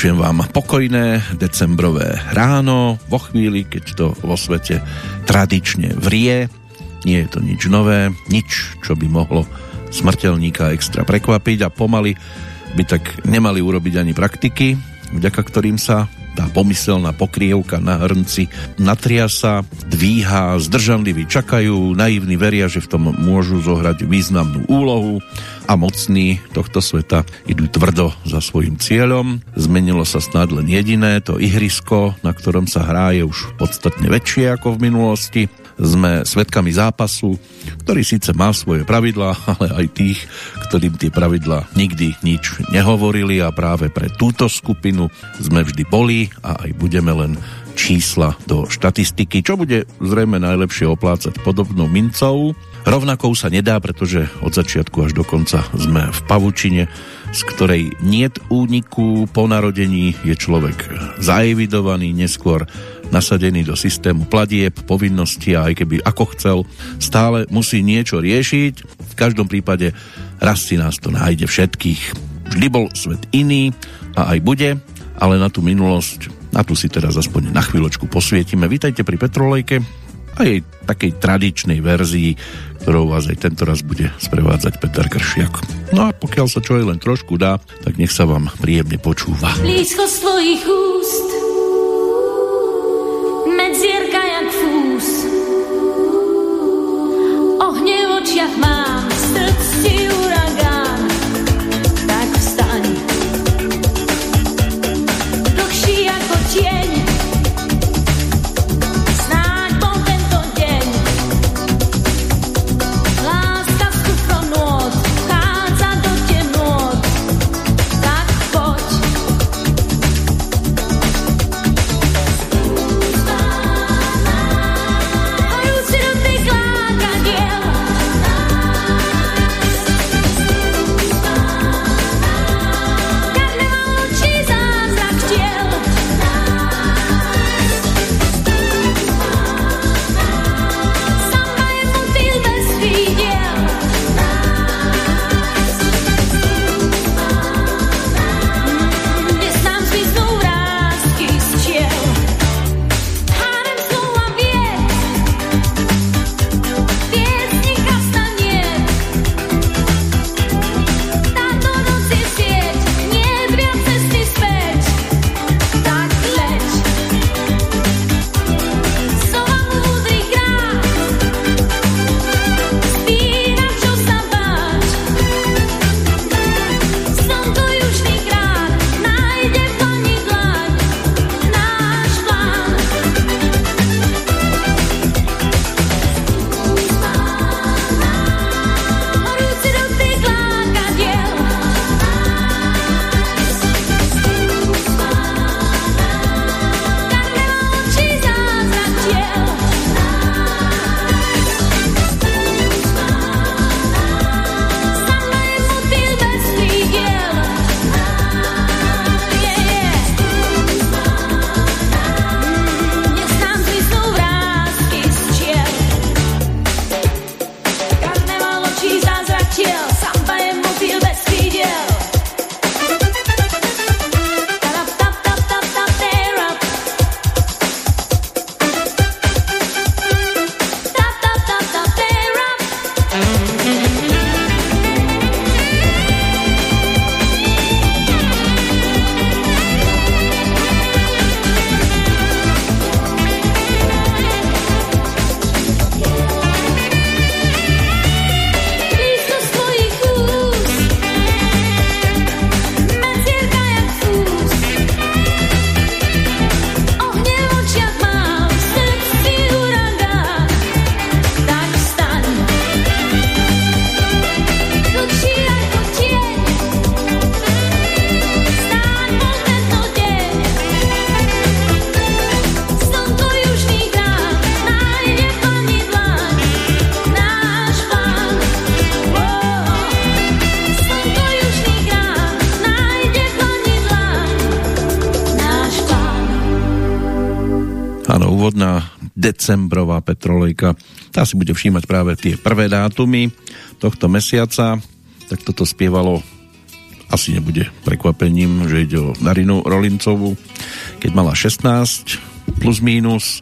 Prašujem vám pokojné decembrové ráno, vo chvíli, keď to vo svete tradične vrie. Nie je to nič nové, nič, čo by mohlo smrteľníka extra prekvapiť a pomaly by tak nemali urobiť ani praktiky, vďaka ktorým sa tá pomyselná pokrievka na hrnci natria sa, dvíha, zdržanliví čakajú, naivní veria, že v tom môžu zohrať významnú úlohu a mocní tohto sveta idú tvrdo za svojim cieľom. Zmenilo sa snad len jediné, to ihrisko, na ktorom sa hrá je už podstatne väčšie ako v minulosti sme svetkami zápasu, ktorý síce má svoje pravidlá, ale aj tých, ktorým tie pravidlá nikdy nič nehovorili a práve pre túto skupinu sme vždy boli a aj budeme len čísla do štatistiky, čo bude zrejme najlepšie oplácať podobnou mincov. Rovnakou sa nedá, pretože od začiatku až do konca sme v pavučine, z ktorej niet úniku po narodení je človek zaevidovaný, neskôr nasadený do systému platieb, povinnosti a aj keby ako chcel, stále musí niečo riešiť. V každom prípade raz si nás to nájde všetkých. Vždy bol svet iný a aj bude, ale na tú minulosť, na tú si teraz aspoň na chvíľočku posvietime. Vítajte pri Petrolejke a jej takej tradičnej verzii, ktorou vás aj tento raz bude sprevádzať Peter Kršiak. No a pokiaľ sa čo aj len trošku dá, tak nech sa vám príjemne počúva. Blízko svojich úst entusiasmar. Decembrová petrolejka. Tá si bude všímať práve tie prvé dátumy tohto mesiaca. Tak toto spievalo asi nebude prekvapením, že ide o Narinu Rolincovú, keď mala 16 plus mínus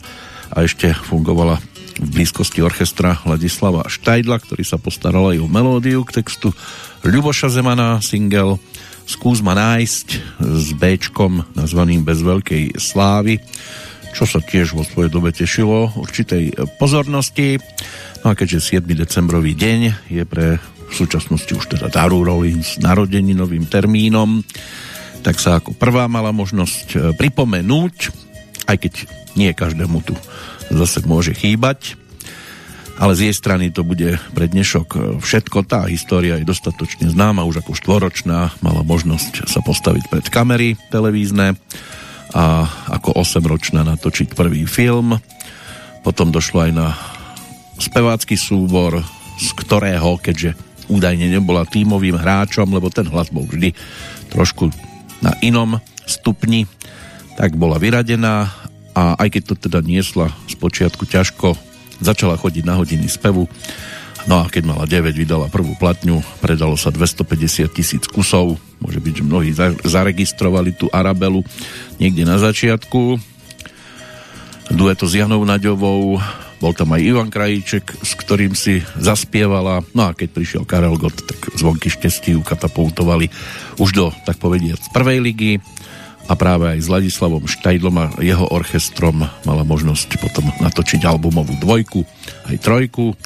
a ešte fungovala v blízkosti orchestra Ladislava Štajdla, ktorý sa postaral aj o melódiu k textu Ľuboša Zemana, single Skús ma nájsť s Bčkom nazvaným Bez veľkej slávy, čo sa tiež vo svojej dobe tešilo určitej pozornosti. No a keďže 7. decembrový deň je pre v súčasnosti už teda Daru Rollins narodeninovým termínom, tak sa ako prvá mala možnosť e, pripomenúť, aj keď nie každému tu zase môže chýbať, ale z jej strany to bude pre dnešok všetko. Tá história je dostatočne známa, už ako štvoročná mala možnosť sa postaviť pred kamery televízne a ako 8-ročná natočiť prvý film. Potom došlo aj na spevácky súbor, z ktorého, keďže údajne nebola tímovým hráčom, lebo ten hlas bol vždy trošku na inom stupni, tak bola vyradená a aj keď to teda niesla z počiatku ťažko, Začala chodiť na hodiny spevu. No a keď mala 9, vydala prvú platňu, predalo sa 250 tisíc kusov. Môže byť, že mnohí zaregistrovali tú Arabelu niekde na začiatku. Dueto s Janou Naďovou, bol tam aj Ivan Krajíček, s ktorým si zaspievala. No a keď prišiel Karel Gott, tak zvonky štestiu katapultovali už do, tak povediať, prvej ligy a práve aj s Ladislavom Štajdlom a jeho orchestrom mala možnosť potom natočiť albumovú dvojku, aj trojku.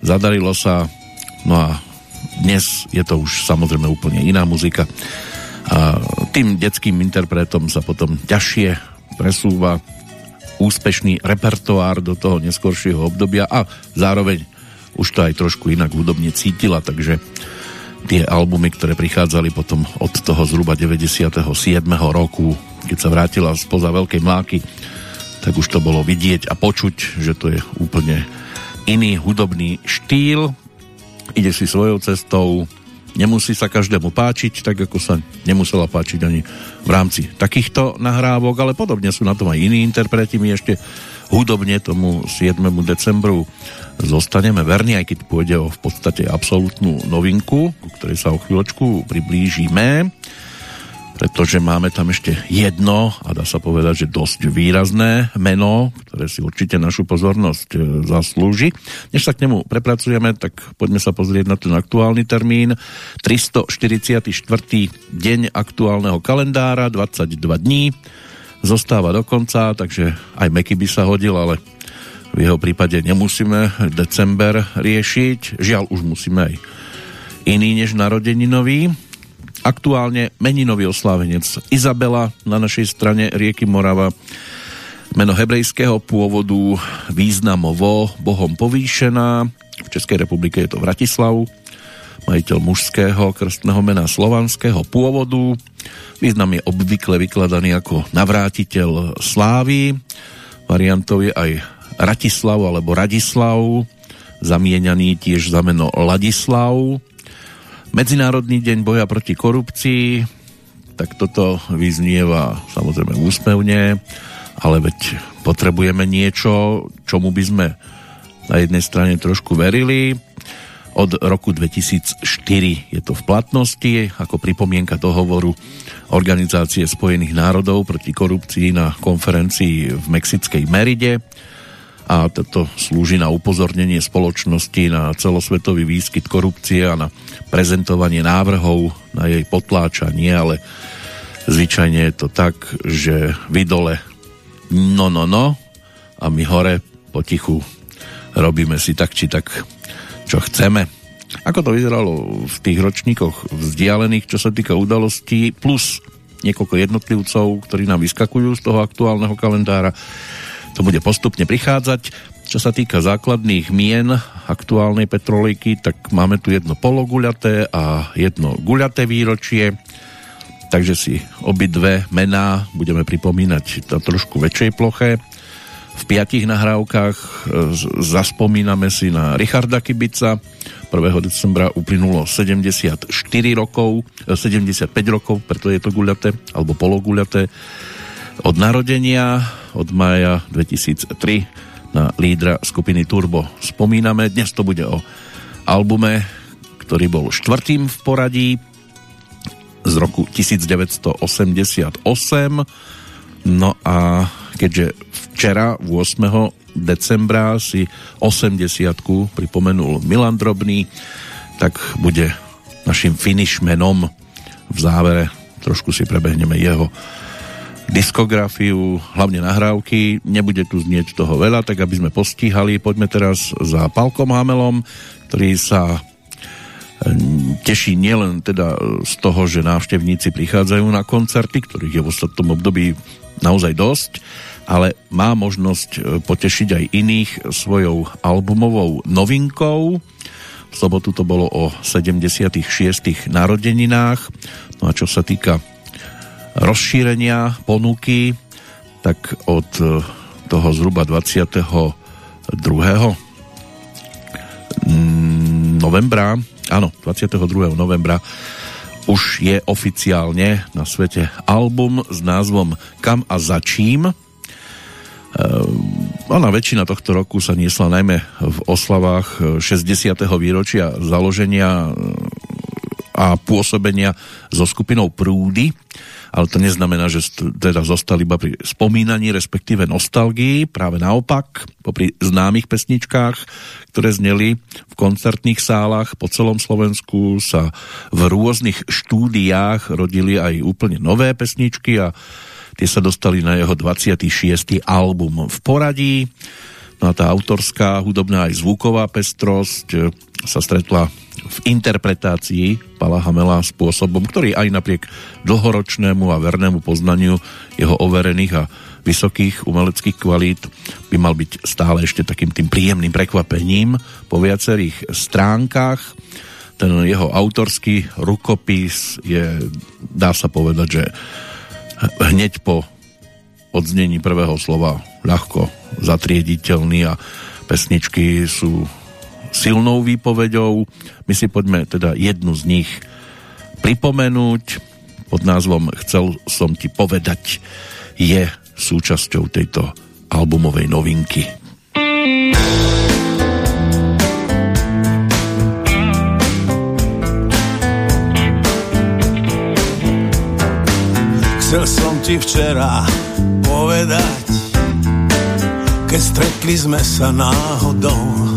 Zadarilo sa, no a dnes je to už samozrejme úplne iná muzika. A tým detským interpretom sa potom ťažšie presúva úspešný repertoár do toho neskoršieho obdobia a zároveň už to aj trošku inak hudobne cítila, takže tie albumy, ktoré prichádzali potom od toho zhruba 97. roku, keď sa vrátila spoza Veľkej mláky, tak už to bolo vidieť a počuť, že to je úplne iný hudobný štýl. Ide si svojou cestou, nemusí sa každému páčiť, tak ako sa nemusela páčiť ani v rámci takýchto nahrávok, ale podobne sú na tom aj iní interpreti. My ešte hudobne tomu 7. decembru zostaneme verní, aj keď pôjde o v podstate absolútnu novinku, ku ktorej sa o chvíľočku priblížime, pretože máme tam ešte jedno, a dá sa povedať, že dosť výrazné meno, ktoré si určite našu pozornosť e, zaslúži. Než sa k nemu prepracujeme, tak poďme sa pozrieť na ten aktuálny termín. 344. deň aktuálneho kalendára, 22 dní, zostáva do konca, takže aj Meky by sa hodil, ale v jeho prípade nemusíme december riešiť. Žiaľ, už musíme aj iný než narodeninový. Aktuálne meninový oslávenec Izabela na našej strane rieky Morava. Meno hebrejského pôvodu významovo Bohom povýšená. V Českej republike je to Vratislav, majiteľ mužského krstného mena slovanského pôvodu. Význam je obvykle vykladaný ako navrátiteľ slávy. Variantov je aj Ratislav alebo Radislav, zamieňaný tiež za meno Ladislav. Medzinárodný deň boja proti korupcii, tak toto vyznieva samozrejme úsmevne, ale veď potrebujeme niečo, čomu by sme na jednej strane trošku verili. Od roku 2004 je to v platnosti ako pripomienka dohovoru Organizácie spojených národov proti korupcii na konferencii v Mexickej Meride a toto slúži na upozornenie spoločnosti na celosvetový výskyt korupcie a na prezentovanie návrhov na jej potláčanie, ale zvyčajne je to tak, že vy dole no no no a my hore potichu robíme si tak či tak čo chceme. Ako to vyzeralo v tých ročníkoch vzdialených, čo sa týka udalostí, plus niekoľko jednotlivcov, ktorí nám vyskakujú z toho aktuálneho kalendára, to bude postupne prichádzať. Čo sa týka základných mien aktuálnej petrolejky, tak máme tu jedno pologuľaté a jedno guľaté výročie, takže si obidve mená budeme pripomínať na trošku väčšej ploche. V piatich nahrávkach e, zaspomíname si na Richarda Kibica. 1. decembra uplynulo 74 rokov, 75 e, rokov, preto je to guľaté, alebo pologuľaté od narodenia od mája 2003 na lídra skupiny Turbo spomíname. Dnes to bude o albume, ktorý bol štvrtým v poradí z roku 1988. No a keďže včera 8. decembra si 80 pripomenul Milan Drobný, tak bude našim finishmenom v závere. Trošku si prebehneme jeho diskografiu, hlavne nahrávky. Nebude tu znieť toho veľa, tak aby sme postíhali. Poďme teraz za Palkom Hamelom, ktorý sa teší nielen teda z toho, že návštevníci prichádzajú na koncerty, ktorých je v ostatnom období naozaj dosť, ale má možnosť e, potešiť aj iných svojou albumovou novinkou. V sobotu to bolo o 76. narodeninách. No a čo sa týka rozšírenia ponuky, tak od e, toho zhruba 22. Mm, novembra, áno, 22. novembra už je oficiálne na svete album s názvom Kam a začím. Ona väčšina tohto roku sa niesla najmä v oslavách 60. výročia založenia a pôsobenia so skupinou Prúdy, ale to neznamená, že teda zostal iba pri spomínaní, respektíve nostalgii, práve naopak, popri známych pesničkách, ktoré zneli v koncertných sálach po celom Slovensku sa v rôznych štúdiách rodili aj úplne nové pesničky a tie sa dostali na jeho 26. album v poradí. No a tá autorská, hudobná aj zvuková pestrosť sa stretla v interpretácii Pala Hamela spôsobom, ktorý aj napriek dlhoročnému a vernému poznaniu jeho overených a vysokých umeleckých kvalít by mal byť stále ešte takým tým príjemným prekvapením po viacerých stránkach. Ten jeho autorský rukopis je, dá sa povedať, že hneď po odznení prvého slova ľahko zatriediteľný a pesničky sú silnou výpovedou. My si poďme teda jednu z nich pripomenúť pod názvom Chcel som ti povedať je súčasťou tejto albumovej novinky. Chcel som ti včera povedať, keď stretli sme sa náhodou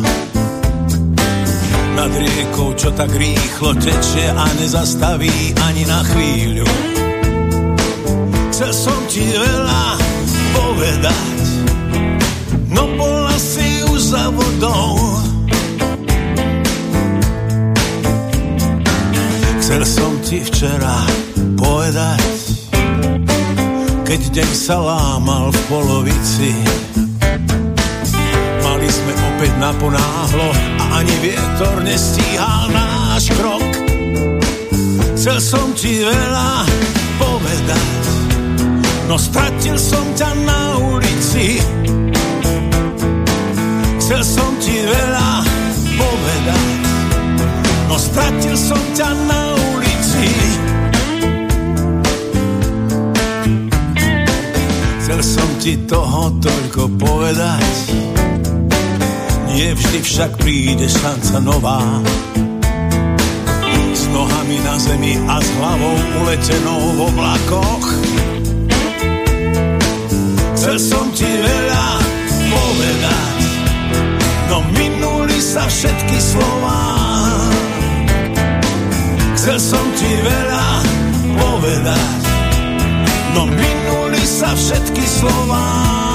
nad riekou, čo tak rýchlo tečie a nezastaví ani na chvíľu. Chcel som ti veľa povedať, no bola si už za vodou. Chcel som ti včera povedať, keď deň sa lámal v polovici, mali sme opäť naponáhlo a ani vietor nestíhal náš krok. Chcel som ti veľa povedať, no stratil som ťa na ulici. Chcel som ti veľa povedať, no stratil som ťa na ulici. Chcel som ti toho toľko povedať, nie vždy však príde šanca nová. S nohami na zemi a s hlavou uletenou v oblakoch. Chcel som ti veľa povedať, no minuli sa všetky slova. Chcel som ti veľa povedať, no minuli sa všetky slova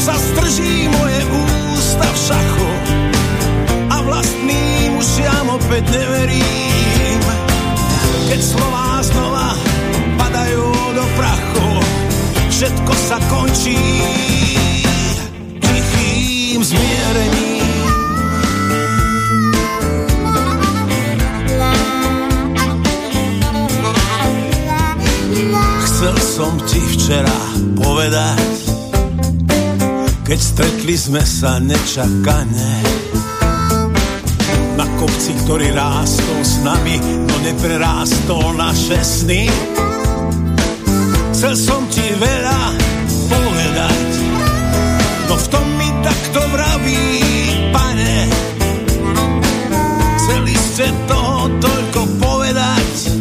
srdca strží moje ústa v šachu a vlastným ušiam opäť neverím. Keď slová znova padajú do prachu, všetko sa končí tichým zmierením. Chcel som ti včera povedať, keď stretli sme sa nečakane Na kopci, ktorý rástol s nami No neprerástol naše sny. Chcel som ti veľa povedať No v tom mi takto vraví, pane. Chceli ste toho toľko povedať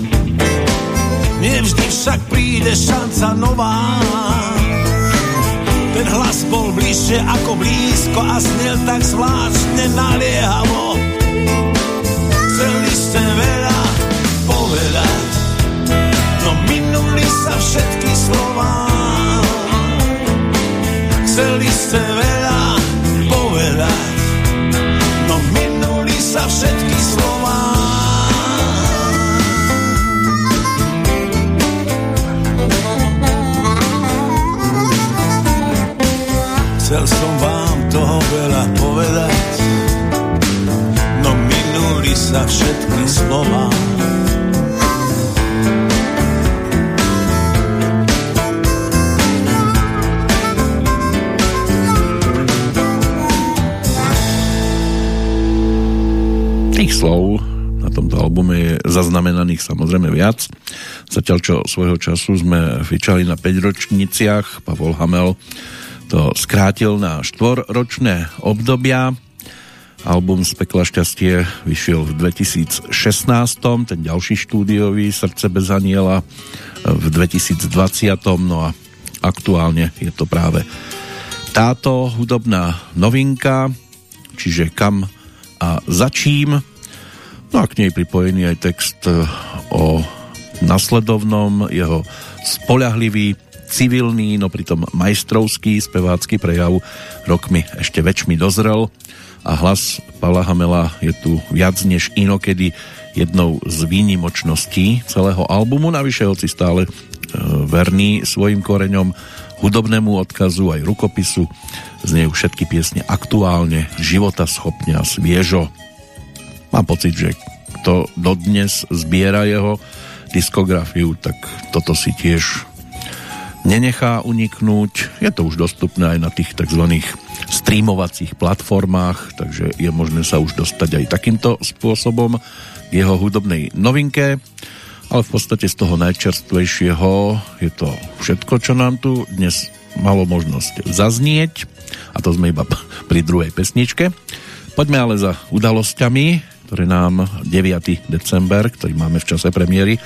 Nevždy však príde šanca nová. Hlas bol bližšie ako blízko a snel tak zvláštne naliehavo. Chceli ste veľa povedať, no minuli sa všetky slova. Chceli ste veľa povedať, no minuli sa všetky slova. Chcel som vám toho veľa povedať, no minuli sa všetky slova. Tých slov na tomto albume je zaznamenaných samozrejme viac. Zatiaľ, čo svojho času sme fičali na 5 ročniciach, Pavol Hamel to skrátil na štvorročné obdobia. Album z pekla šťastie vyšiel v 2016, ten ďalší štúdiový Srdce bez aniela v 2020, no a aktuálne je to práve táto hudobná novinka, čiže kam a začím. No a k nej pripojený aj text e, o nasledovnom, jeho spoľahlivý, civilný, no pritom majstrovský spevácky prejav rokmi ešte väčšmi dozrel a hlas Pavla Hamela je tu viac než inokedy jednou z výnimočností celého albumu, navyše hoci stále e, verný svojim koreňom hudobnému odkazu aj rukopisu znejú všetky piesne aktuálne, života schopne a sviežo. Mám pocit, že kto dodnes zbiera jeho diskografiu, tak toto si tiež nenechá uniknúť. Je to už dostupné aj na tých tzv. streamovacích platformách, takže je možné sa už dostať aj takýmto spôsobom k jeho hudobnej novinke ale v podstate z toho najčerstvejšieho je to všetko, čo nám tu dnes malo možnosť zaznieť a to sme iba pri druhej pesničke. Poďme ale za udalosťami, ktoré nám 9. december, ktorý máme v čase premiéry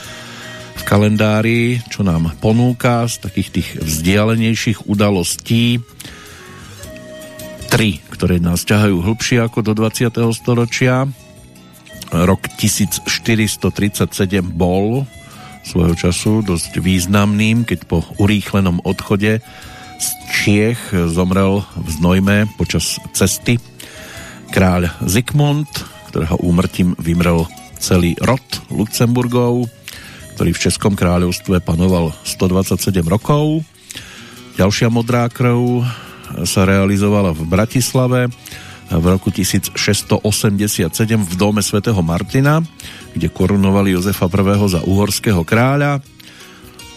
v kalendári, čo nám ponúka z takých tých vzdialenejších udalostí tri, ktoré nás ťahajú hlbšie ako do 20. storočia Rok 1437 bol svojho času dosť významným, keď po urýchlenom odchode z Čiech zomrel v Znojme počas cesty kráľ Zikmund, ktorého úmrtím vymrel celý rod Luxemburgov, ktorý v Českom kráľovstve panoval 127 rokov. Ďalšia modrá krv sa realizovala v Bratislave v roku 1687 v dome svätého Martina, kde korunovali Jozefa I. za uhorského kráľa.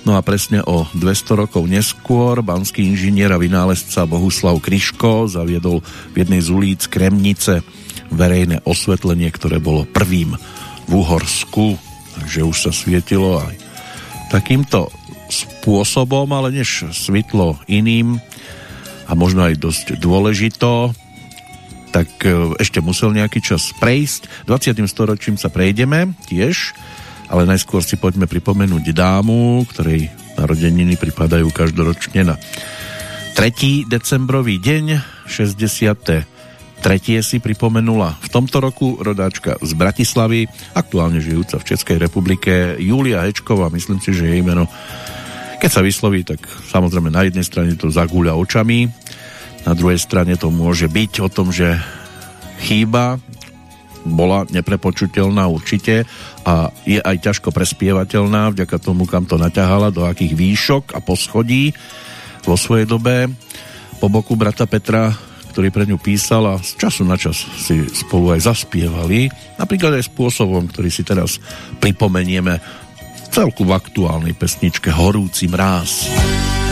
No a presne o 200 rokov neskôr banský inžinier a vynálezca Bohuslav Kryško zaviedol v jednej z ulic Kremnice verejné osvetlenie, ktoré bolo prvým v Uhorsku. Takže už sa svietilo aj takýmto spôsobom, ale než svitlo iným a možno aj dosť dôležito, tak e, ešte musel nejaký čas prejsť. 20. storočím sa prejdeme tiež, ale najskôr si poďme pripomenúť dámu, ktorej narodeniny pripadajú každoročne na 3. decembrový deň 60 tretie si pripomenula v tomto roku rodáčka z Bratislavy, aktuálne žijúca v Českej republike, Julia Hečková, myslím si, že jej meno, keď sa vysloví, tak samozrejme na jednej strane to zagúľa očami, na druhej strane to môže byť o tom, že chýba bola neprepočuteľná určite a je aj ťažko prespievateľná vďaka tomu, kam to naťahala, do akých výšok a poschodí vo svojej dobe. Po boku brata Petra, ktorý pre ňu písal a z času na čas si spolu aj zaspievali, napríklad aj spôsobom, ktorý si teraz pripomenieme celku v aktuálnej pesničke Horúci mráz. Horúci mráz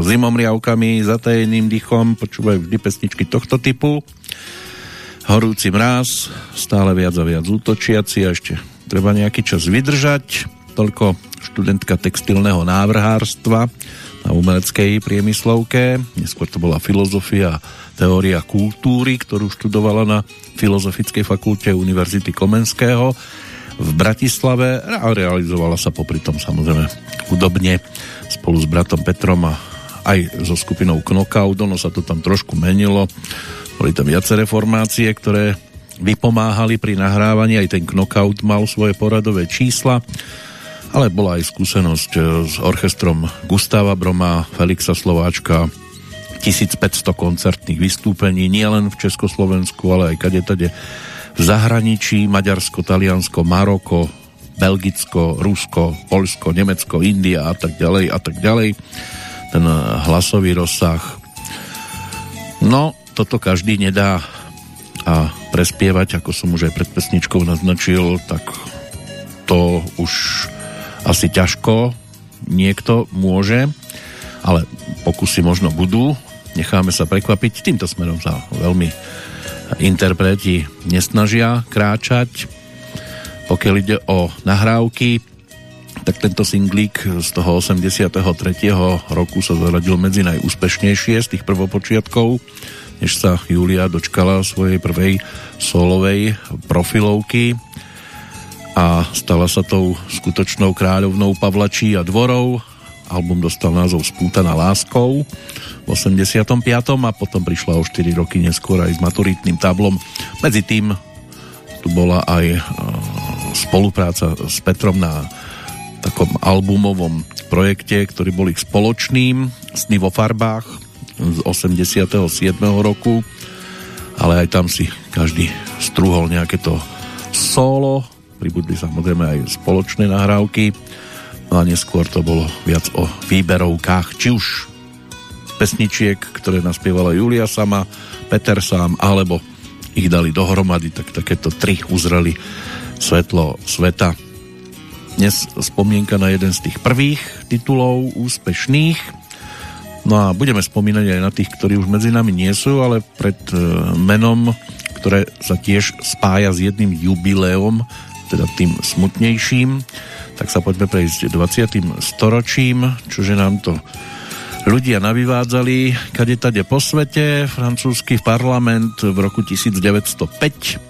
so zimomriavkami, zatajeným dychom, počúvajú vždy pesničky tohto typu. Horúci mráz, stále viac a viac útočiaci a ešte treba nejaký čas vydržať. Toľko študentka textilného návrhárstva na umeleckej priemyslovke. Neskôr to bola filozofia teória kultúry, ktorú študovala na Filozofickej fakulte Univerzity Komenského v Bratislave a realizovala sa popri tom samozrejme chudobne spolu s bratom Petrom a aj so skupinou Knockout, ono sa to tam trošku menilo, boli tam viaceré formácie, ktoré vypomáhali pri nahrávaní, aj ten Knockout mal svoje poradové čísla, ale bola aj skúsenosť e, s orchestrom Gustava Broma, Felixa Slováčka, 1500 koncertných vystúpení, nielen v Československu, ale aj kade tade v zahraničí Maďarsko, Taliansko, Maroko, Belgicko, Rusko, Polsko, Nemecko, India a tak ďalej a tak ďalej. Ten hlasový rozsah. No, toto každý nedá a prespievať, ako som už aj pred pesničkou naznačil, tak to už asi ťažko niekto môže, ale pokusy možno budú. Necháme sa prekvapiť. Týmto smerom sa veľmi interpreti nesnažia kráčať. Pokiaľ ide o nahrávky, tak tento singlík z toho 83. roku sa zaradil medzi najúspešnejšie z tých prvopočiatkov, než sa Julia dočkala svojej prvej solovej profilovky a stala sa tou skutočnou kráľovnou Pavlačí a dvorov. Album dostal názov Spútaná láskou 85. a potom prišla o 4 roky neskôr aj s maturitným tablom. Medzi tým tu bola aj e, spolupráca s Petrom na takom albumovom projekte, ktorý bol ich spoločným Sny vo farbách z 87. roku ale aj tam si každý strúhol nejaké to solo pribudli samozrejme aj spoločné nahrávky no a neskôr to bolo viac o výberovkách či už pesničiek, ktoré naspievala Julia sama, Peter sám, alebo ich dali dohromady, tak takéto tri uzreli svetlo sveta. Dnes spomienka na jeden z tých prvých titulov úspešných. No a budeme spomínať aj na tých, ktorí už medzi nami nie sú, ale pred e, menom, ktoré sa tiež spája s jedným jubileom, teda tým smutnejším, tak sa poďme prejsť 20. storočím, čože nám to ľudia navyvádzali kade tade po svete. Francúzsky parlament v roku 1905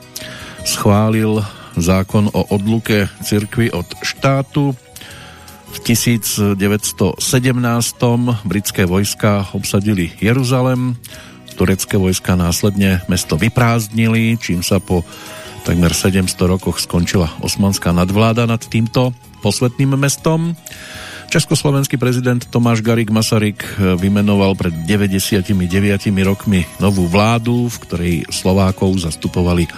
schválil zákon o odluke cirkvy od štátu. V 1917 britské vojska obsadili Jeruzalem, turecké vojska následne mesto vyprázdnili, čím sa po takmer 700 rokoch skončila osmanská nadvláda nad týmto posvetným mestom. Československý prezident Tomáš Garik Masaryk vymenoval pred 99 rokmi novú vládu, v ktorej Slovákov zastupovali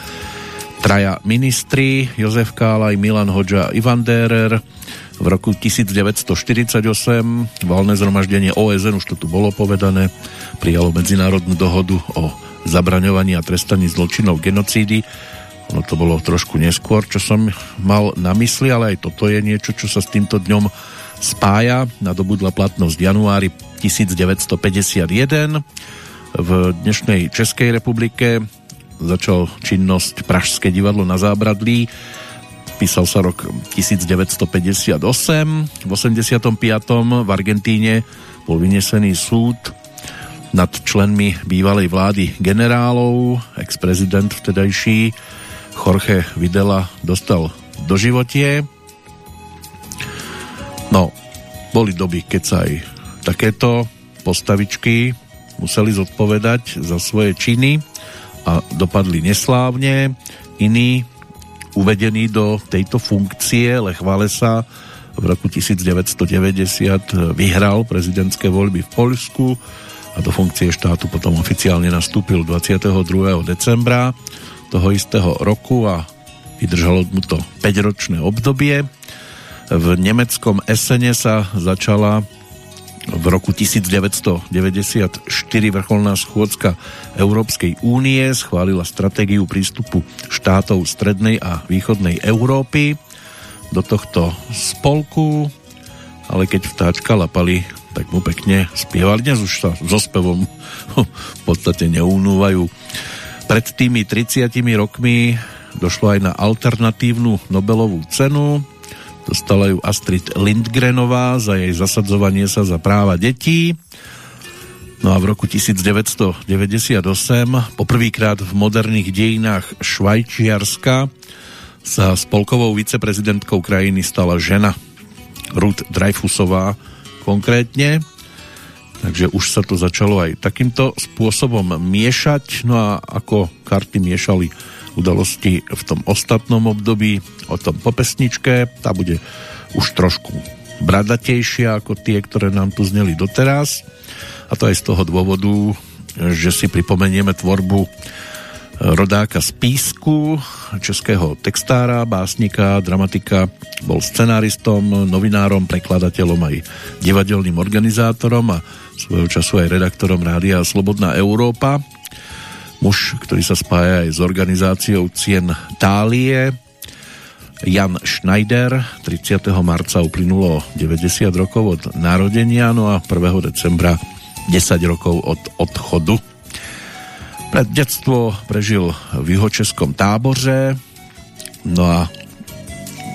traja ministri, Jozef Kálaj, Milan Hoďa, Ivan Dérer. V roku 1948 valné zhromaždenie OSN, už to tu bolo povedané, prijalo medzinárodnú dohodu o zabraňovaní a trestaní zločinov genocídy. Ono to bolo trošku neskôr, čo som mal na mysli, ale aj toto je niečo, čo sa s týmto dňom spája. Nadobudla platnosť januári 1951. V dnešnej Českej republike začal činnosť Pražské divadlo na Zábradlí. Písal sa rok 1958. V 85. v Argentíne bol vynesený súd nad členmi bývalej vlády generálov. Ex-prezident vtedajší Jorge Videla dostal doživotie. No, boli doby, keď sa aj takéto postavičky museli zodpovedať za svoje činy a dopadli neslávne. Iný uvedený do tejto funkcie Lech Walesa v roku 1990 vyhral prezidentské voľby v Poľsku a do funkcie štátu potom oficiálne nastúpil 22. decembra toho istého roku a vydržalo mu to 5-ročné obdobie. V nemeckom Essene sa začala v roku 1994 vrcholná schôdzka Európskej únie schválila stratégiu prístupu štátov strednej a východnej Európy do tohto spolku ale keď vtáčka lapali, tak mu pekne spievali. Dnes už sa so spevom v podstate neunúvajú. Pred tými 30 rokmi došlo aj na alternatívnu Nobelovú cenu. Dostala ju Astrid Lindgrenová za jej zasadzovanie sa za práva detí. No a v roku 1998 poprvýkrát v moderných dejinách Švajčiarska sa spolkovou viceprezidentkou krajiny stala žena Ruth Dreyfusová konkrétne. Takže už sa to začalo aj takýmto spôsobom miešať. No a ako karty miešali udalosti v tom ostatnom období, o tom po pesničke, tá bude už trošku bradatejšia ako tie, ktoré nám tu zneli doteraz. A to aj z toho dôvodu, že si pripomenieme tvorbu rodáka z Písku, českého textára, básnika, dramatika, bol scenáristom, novinárom, prekladateľom aj divadelným organizátorom a svojho času aj redaktorom rádia Slobodná Európa. Muž, ktorý sa spája aj s organizáciou Cien Tálie, Jan Schneider, 30. marca uplynulo 90 rokov od narodenia, no a 1. decembra 10 rokov od odchodu pred detstvo prežil v juhočeskom táboře, no a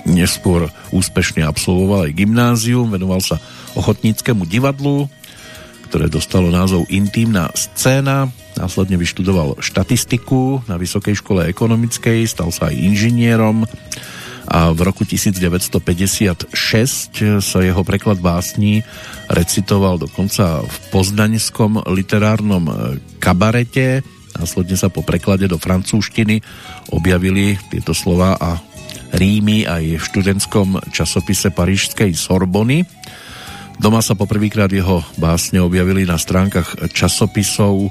neskôr úspešne absolvoval aj gymnázium, venoval sa ochotníckému divadlu, ktoré dostalo názov Intímna scéna, následne vyštudoval štatistiku na Vysokej škole ekonomickej, stal sa aj inžinierom a v roku 1956 sa jeho preklad básní recitoval dokonca v poznaňskom literárnom kabarete Následne sa po preklade do francúzštiny objavili tieto slova a rímy aj v študentskom časopise parížskej Sorbony. Doma sa poprvýkrát jeho básne objavili na stránkach časopisov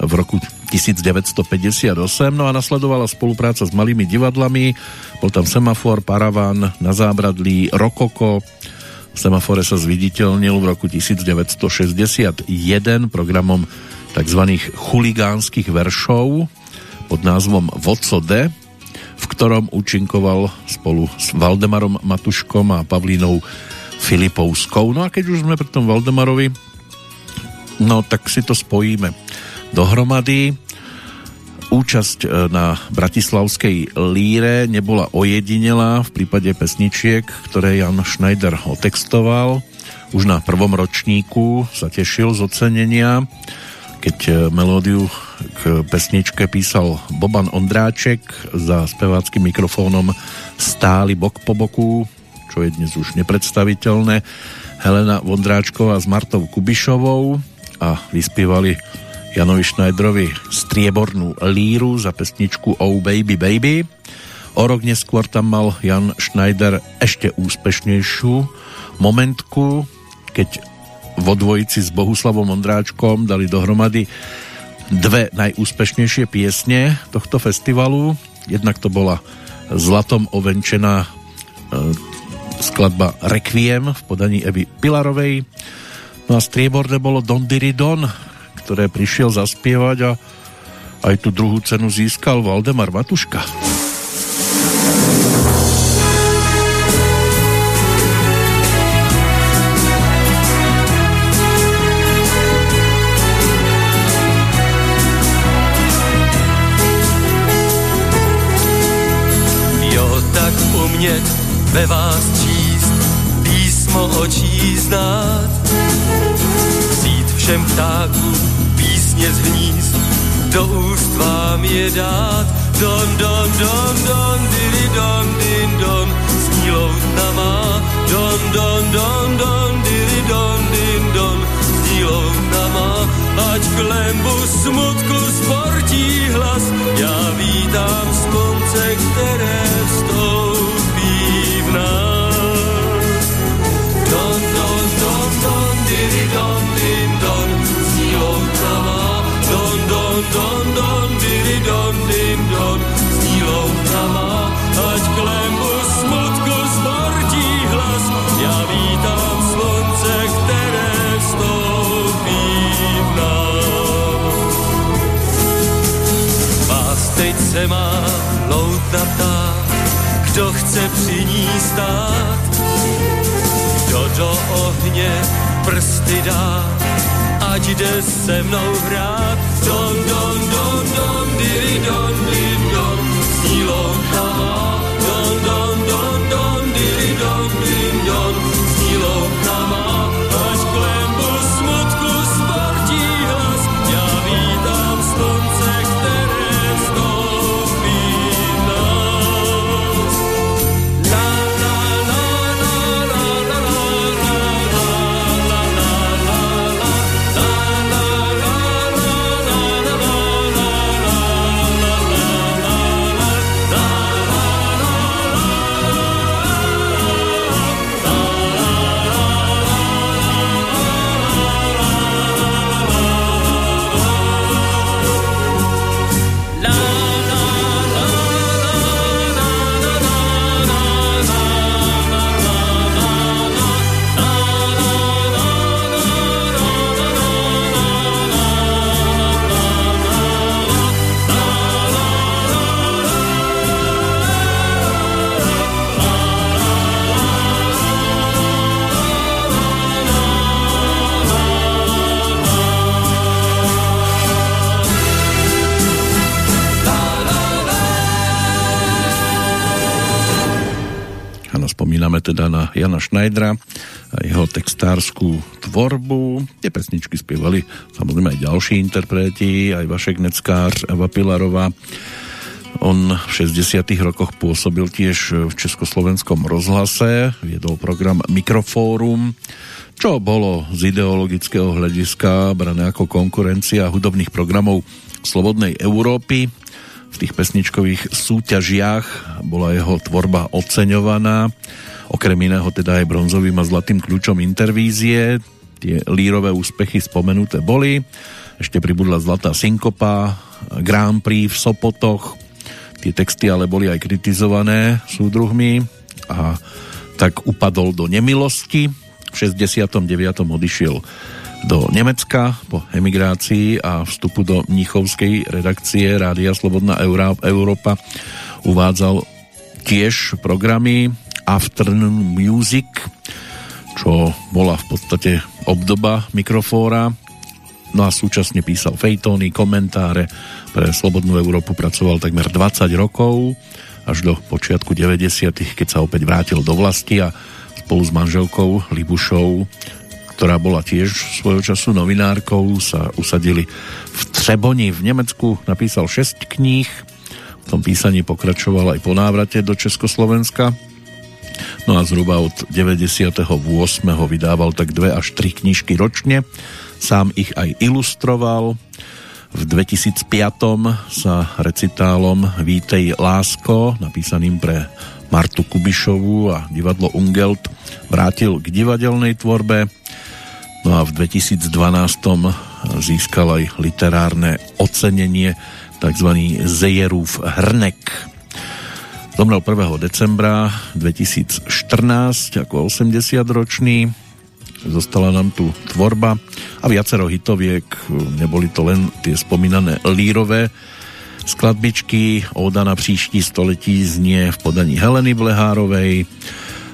v roku 1958, no a nasledovala spolupráca s malými divadlami, bol tam Semafor, Paravan, Na zábradlí, Rokoko, v Semafore sa zviditeľnil v roku 1961 programom tzv. chuligánskych veršov pod názvom Voco D, v ktorom účinkoval spolu s Valdemarom Matuškom a Pavlínou Filipovskou. No a keď už sme pri tom Valdemarovi, no tak si to spojíme dohromady. Účasť e, na Bratislavskej líre nebola ojedinelá v prípade pesničiek, ktoré Jan Schneider otextoval. Už na prvom ročníku sa tešil z ocenenia keď e, melódiu k pesničke písal Boban Ondráček za speváckým mikrofónom stáli bok po boku, čo je dnes už nepredstaviteľné, Helena Vondráčková s Martou Kubišovou a vyspievali Janovi Schneiderovi striebornú líru za pesničku Oh Baby Baby. O rok neskôr tam mal Jan Schneider ešte úspešnejšiu momentku, keď vo dvojici s Bohuslavom Ondráčkom dali dohromady dve najúspešnejšie piesne tohto festivalu. Jednak to bola zlatom ovenčená e, skladba Requiem v podaní Evy Pilarovej. No a strieborné bolo Don Diri Don, ktoré prišiel zaspievať a aj tú druhú cenu získal Valdemar Matuška. ve vás číst, písmo očí znát. Vzít všem ptákům písně z do úst vám je dát. Don, don, don, don, diri, don, din, don, zní loutna má. Don, don, don, don, diri, don, din, don, zní loutna má. Ať klembu smutku sportí hlas, já vítám slunce, které vstoupí nás. Don, don, don, don, din, don, Don, don, diri, don, din, don, snílou tama. Ať klembu smutku zbortí hlas, já vítám slunce, které vstoupí v nás. Vás teď se má lout na ptát, kdo chce při ní stát. kdo do ohně prsty dá, ať jde se mnou hrát. Don, don, don, don, diri, don, dim, don, zní louka má. Jana Schneidera a jeho textárskú tvorbu. Tie pesničky spievali samozrejme aj ďalší interpreti, aj Vašek Neckár, Eva Pilarová. On v 60 rokoch pôsobil tiež v Československom rozhlase, viedol program Mikrofórum, čo bolo z ideologického hľadiska brané ako konkurencia hudobných programov Slobodnej Európy. V tých pesničkových súťažiach bola jeho tvorba oceňovaná, okrem iného teda aj bronzovým a zlatým kľúčom intervízie. Tie lírové úspechy spomenuté boli. Ešte pribudla Zlatá synkopa, Grand Prix v Sopotoch. Tie texty ale boli aj kritizované súdruhmi a tak upadol do nemilosti. V 69. odišiel do Nemecka po emigrácii a vstupu do Mnichovskej redakcie Rádia Slobodná Európa uvádzal tiež programy Afternoon Music, čo bola v podstate obdoba mikrofóra. No a súčasne písal fejtóny, komentáre. Pre Slobodnú Európu pracoval takmer 20 rokov, až do počiatku 90 keď sa opäť vrátil do vlasti a spolu s manželkou Libušou ktorá bola tiež svojho času novinárkou, sa usadili v Třeboni v Nemecku, napísal 6 kníh, v tom písaní pokračoval aj po návrate do Československa. No a zhruba od 98. vydával tak dve až tri knižky ročne, sám ich aj ilustroval. V 2005 sa recitálom Vítej lásko, napísaným pre Martu Kubišovú a divadlo Ungelt, vrátil k divadelnej tvorbe No a v 2012 získal aj literárne ocenenie tzv. Zejerův hrnek. Zomrel 1. decembra 2014 ako 80-ročný. Zostala nám tu tvorba a viacero hitoviek. Neboli to len tie spomínané lírové skladbičky. Oda na příští století znie v podaní Heleny Blehárovej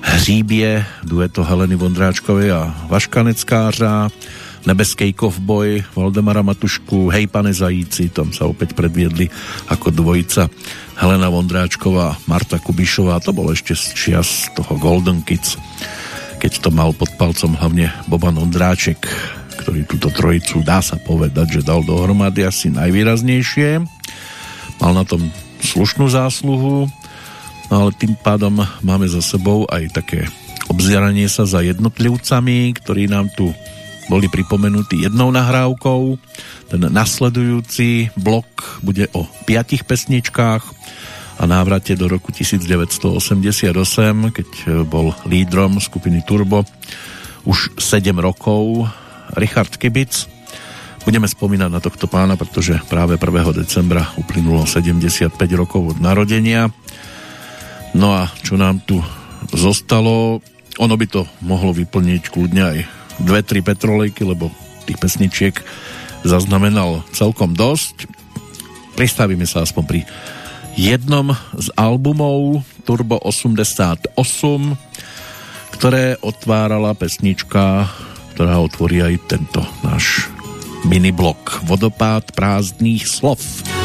Hříbě, dueto Heleny Vondráčkovej a Vaška Neckářa, Nebeskej kovboj Valdemara Matušku, Hej pane zajíci, tam sa opäť predviedli ako dvojica Helena Vondráčková, Marta Kubišová, to bolo ešte z čias toho Golden Kids, keď to mal pod palcom hlavne Boban Ondráček, ktorý túto trojicu dá sa povedať, že dal dohromady asi najvýraznejšie. Mal na tom slušnú zásluhu, No ale tým pádom máme za sebou aj také obzieranie sa za jednotlivcami, ktorí nám tu boli pripomenutí jednou nahrávkou. Ten nasledujúci blok bude o piatich pesničkách a návrate do roku 1988, keď bol lídrom skupiny Turbo už 7 rokov Richard Kibic. Budeme spomínať na tohto pána, pretože práve 1. decembra uplynulo 75 rokov od narodenia No a čo nám tu zostalo, ono by to mohlo vyplniť kľudne aj dve, tri petrolejky, lebo tých pesničiek zaznamenal celkom dosť. Pristavíme sa aspoň pri jednom z albumov Turbo 88, ktoré otvárala pesnička, ktorá otvorí aj tento náš miniblok Vodopád prázdných slov. Vodopád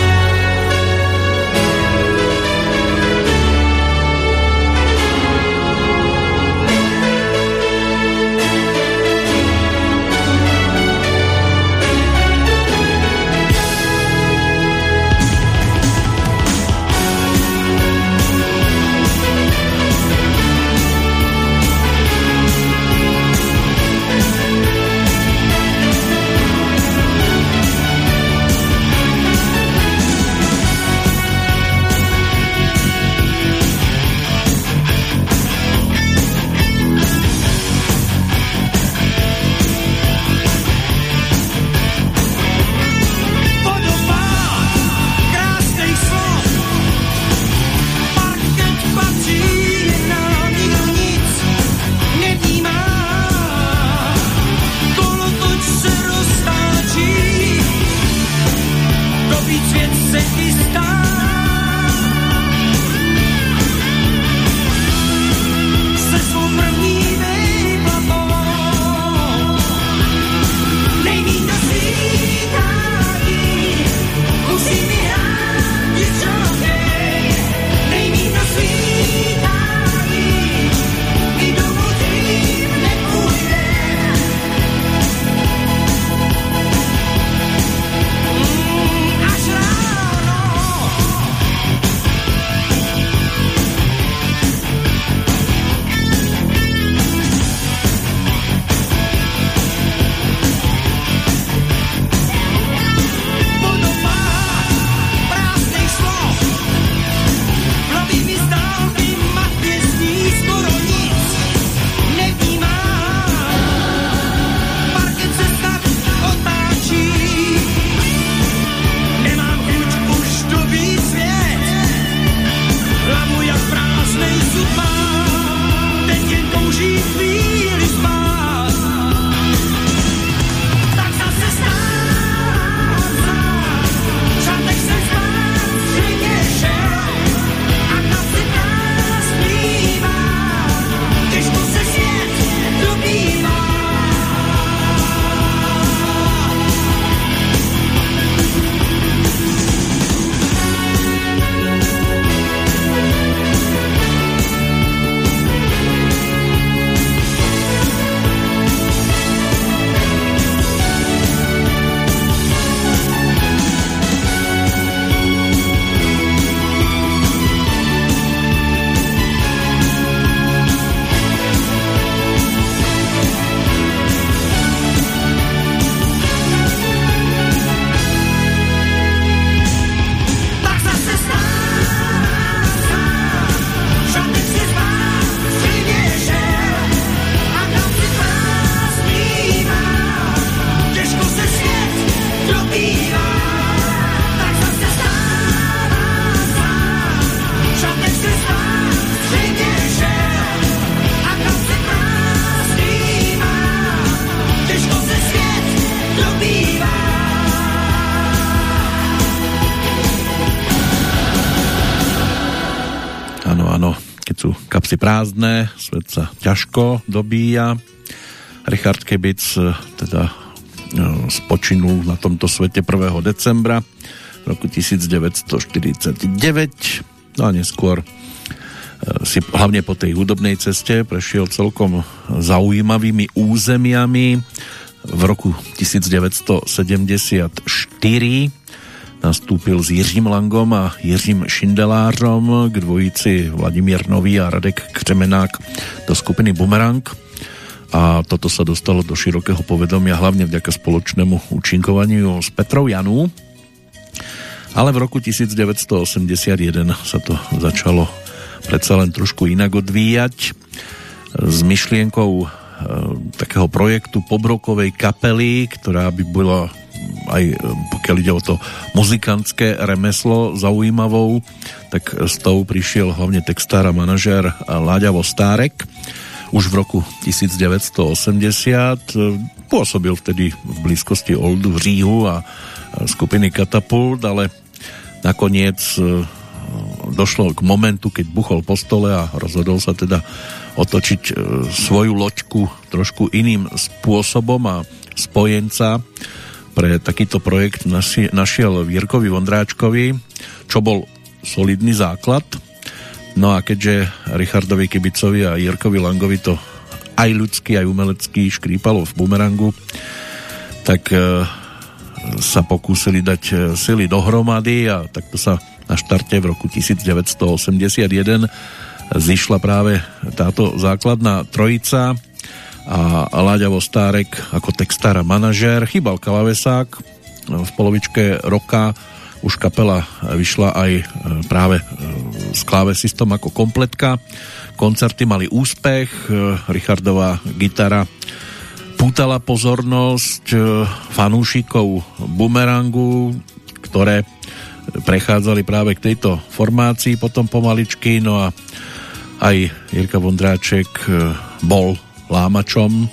prázdne, svet sa ťažko dobíja. Richard Kebic eh, teda eh, spočinul na tomto svete 1. decembra roku 1949 no a neskôr eh, si hlavne po tej hudobnej ceste prešiel celkom zaujímavými územiami. V roku 1974 nastúpil s Jiřím Langom a Jiřím Šindelářom k dvojici Vladimír Nový a Radek Křemenák do skupiny Bumerang. A toto sa dostalo do širokého povedomia hlavne vďaka spoločnému účinkovaniu s Petrou Janú ale v roku 1981 sa to začalo predsa len trošku inak odvíjať s myšlienkou e, takého projektu pobrokovej kapely, ktorá by bola aj e, pokiaľ ide o to muzikantské remeslo zaujímavou, tak s tou prišiel hlavne textár a manažér Láďa Vostárek. Už v roku 1980 pôsobil vtedy v blízkosti Oldu v Říhu a skupiny Katapult, ale nakoniec došlo k momentu, keď buchol po stole a rozhodol sa teda otočiť e, svoju loďku trošku iným spôsobom a spojenca pre takýto projekt našiel Jirkovi Vondráčkovi, čo bol solidný základ. No a keďže Richardovi Kibicovi a Jirkovi Langovi to aj ľudský, aj umelecký škrípalo v bumerangu, tak e, sa pokúsili dať e, sily dohromady a takto sa na štarte v roku 1981 zišla práve táto základná trojica a Láďa Vostárek ako textár a manažér, chýbal Kalavesák v polovičke roka už kapela vyšla aj e, práve e, s klávesistom ako kompletka. Koncerty mali úspech, e, Richardová gitara pútala pozornosť fanúšikov bumerangu, ktoré prechádzali práve k tejto formácii potom pomaličky, no a aj Jirka Vondráček bol lámačom,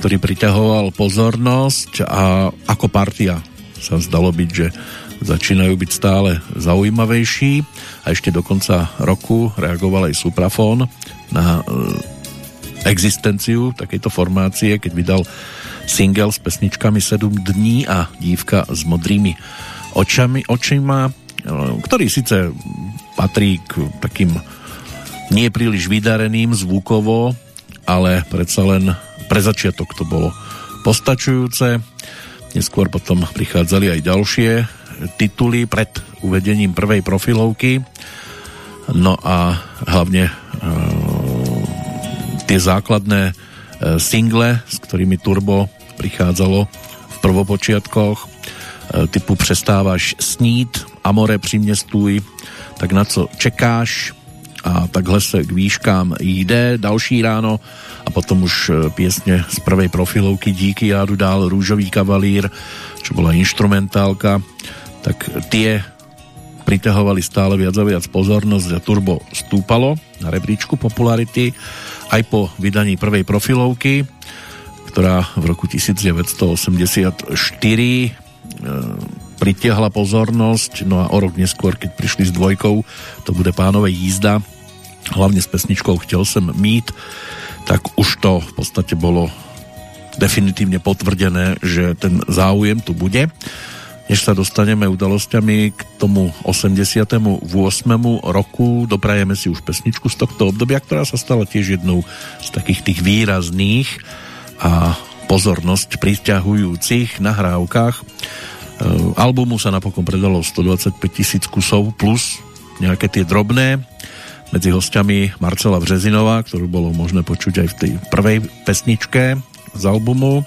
ktorý priťahoval pozornosť a ako partia sa zdalo byť, že začínajú byť stále zaujímavejší. A ešte do konca roku reagoval aj Suprafón na e, existenciu takejto formácie, keď vydal single s pesničkami 7 dní a dívka s modrými očami, očima, e, ktorý síce patrí k takým nie príliš vydareným zvukovo, ale predsa len pre začiatok to bolo postačujúce. Neskôr potom prichádzali aj ďalšie tituly pred uvedením prvej profilovky. No a hlavne e, tie základné e, single, s ktorými Turbo prichádzalo v prvopočiatkoch, e, typu Přestávaš snít, Amore přimnestuj, tak na co čekáš a takhle se k výškám jde, další ráno a potom už e, piesne z prvej profilovky Díky jádu dál, Rúžový kavalír, čo bola instrumentálka tak tie pritahovali stále viac a viac pozornosť a Turbo stúpalo na rebríčku popularity aj po vydaní prvej profilovky, ktorá v roku 1984 e, pritiahla pozornosť, no a o rok neskôr, keď prišli s dvojkou, to bude pánové jízda, hlavne s pesničkou Chtěl sem mít, tak už to v podstate bolo definitívne potvrdené, že ten záujem tu bude než sa dostaneme udalosťami k tomu 88. roku, doprajeme si už pesničku z tohto obdobia, ktorá sa stala tiež jednou z takých tých výrazných a pozornosť priťahujúcich nahrávkach. E, albumu sa napokon predalo 125 tisíc kusov plus nejaké tie drobné medzi hostiami Marcela Březinová, ktorú bolo možné počuť aj v tej prvej pesničke z albumu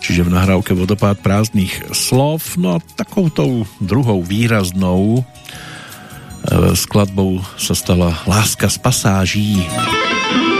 čiže v nahrávke Vodopád prázdnych slov. No a takoutou druhou výraznou e, skladbou sa stala Láska z pasáží. niekde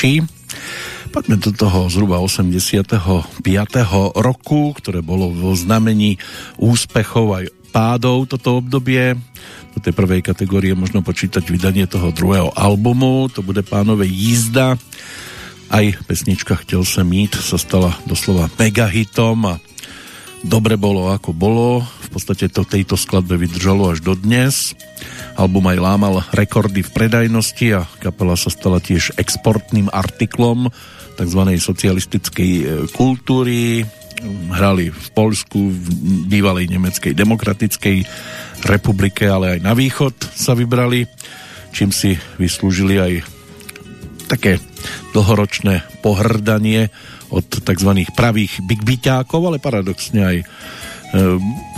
končí. Poďme do toho zhruba 85. roku, ktoré bolo vo znamení úspechov aj pádov toto obdobie. Do tej prvej kategórie možno počítať vydanie toho druhého albumu, to bude pánové jízda. Aj pesnička Chtěl sem mít sa stala doslova megahitom a dobre bolo ako bolo. V podstate to tejto skladbe vydržalo až do dnes. Album aj lámal rekordy v predajnosti a kapela sa stala tiež exportným artiklom tzv. socialistickej e, kultúry. Hrali v Polsku, v bývalej Nemeckej demokratickej republike, ale aj na východ sa vybrali, čím si vyslúžili aj také dlhoročné pohrdanie od tzv. pravých bigbyťákov, ale paradoxne aj e,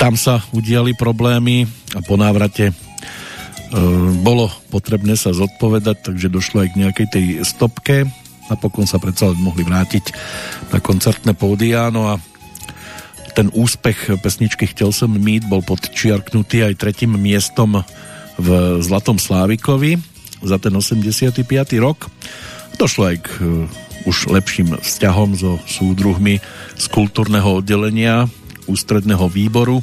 tam sa udiali problémy a po návrate bolo potrebné sa zodpovedať, takže došlo aj k nejakej tej stopke napokon sa predsa mohli vrátiť na koncertné pódia, no a ten úspech pesničky Chtěl som mít bol podčiarknutý aj tretím miestom v Zlatom Slávikovi za ten 85. rok. Došlo aj k uh, už lepším vzťahom so súdruhmi z kultúrneho oddelenia ústredného výboru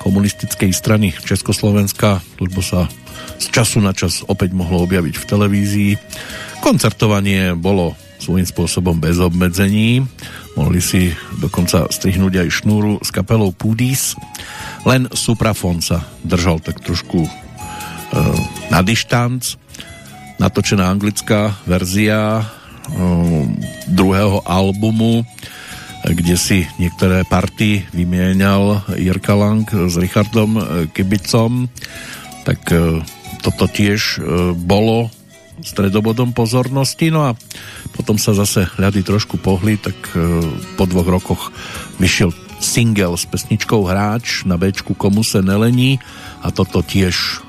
komunistickej strany Československa, lebo sa z času na čas opäť mohlo objaviť v televízii Koncertovanie bolo svojím spôsobom bez obmedzení. Mohli si dokonca strihnúť aj šnúru s kapelou Pudis. Len Suprafon sa držal tak trošku e, na dištanc. Natočená anglická verzia e, druhého albumu, kde si niektoré party vymienial Jirka Lang s Richardom Kibicom, tak toto tiež e, bolo stredobodom pozornosti. No a potom sa zase hľady trošku pohli, tak e, po dvoch rokoch vyšiel single s pesničkou Hráč na Bčku Komu se nelení a toto tiež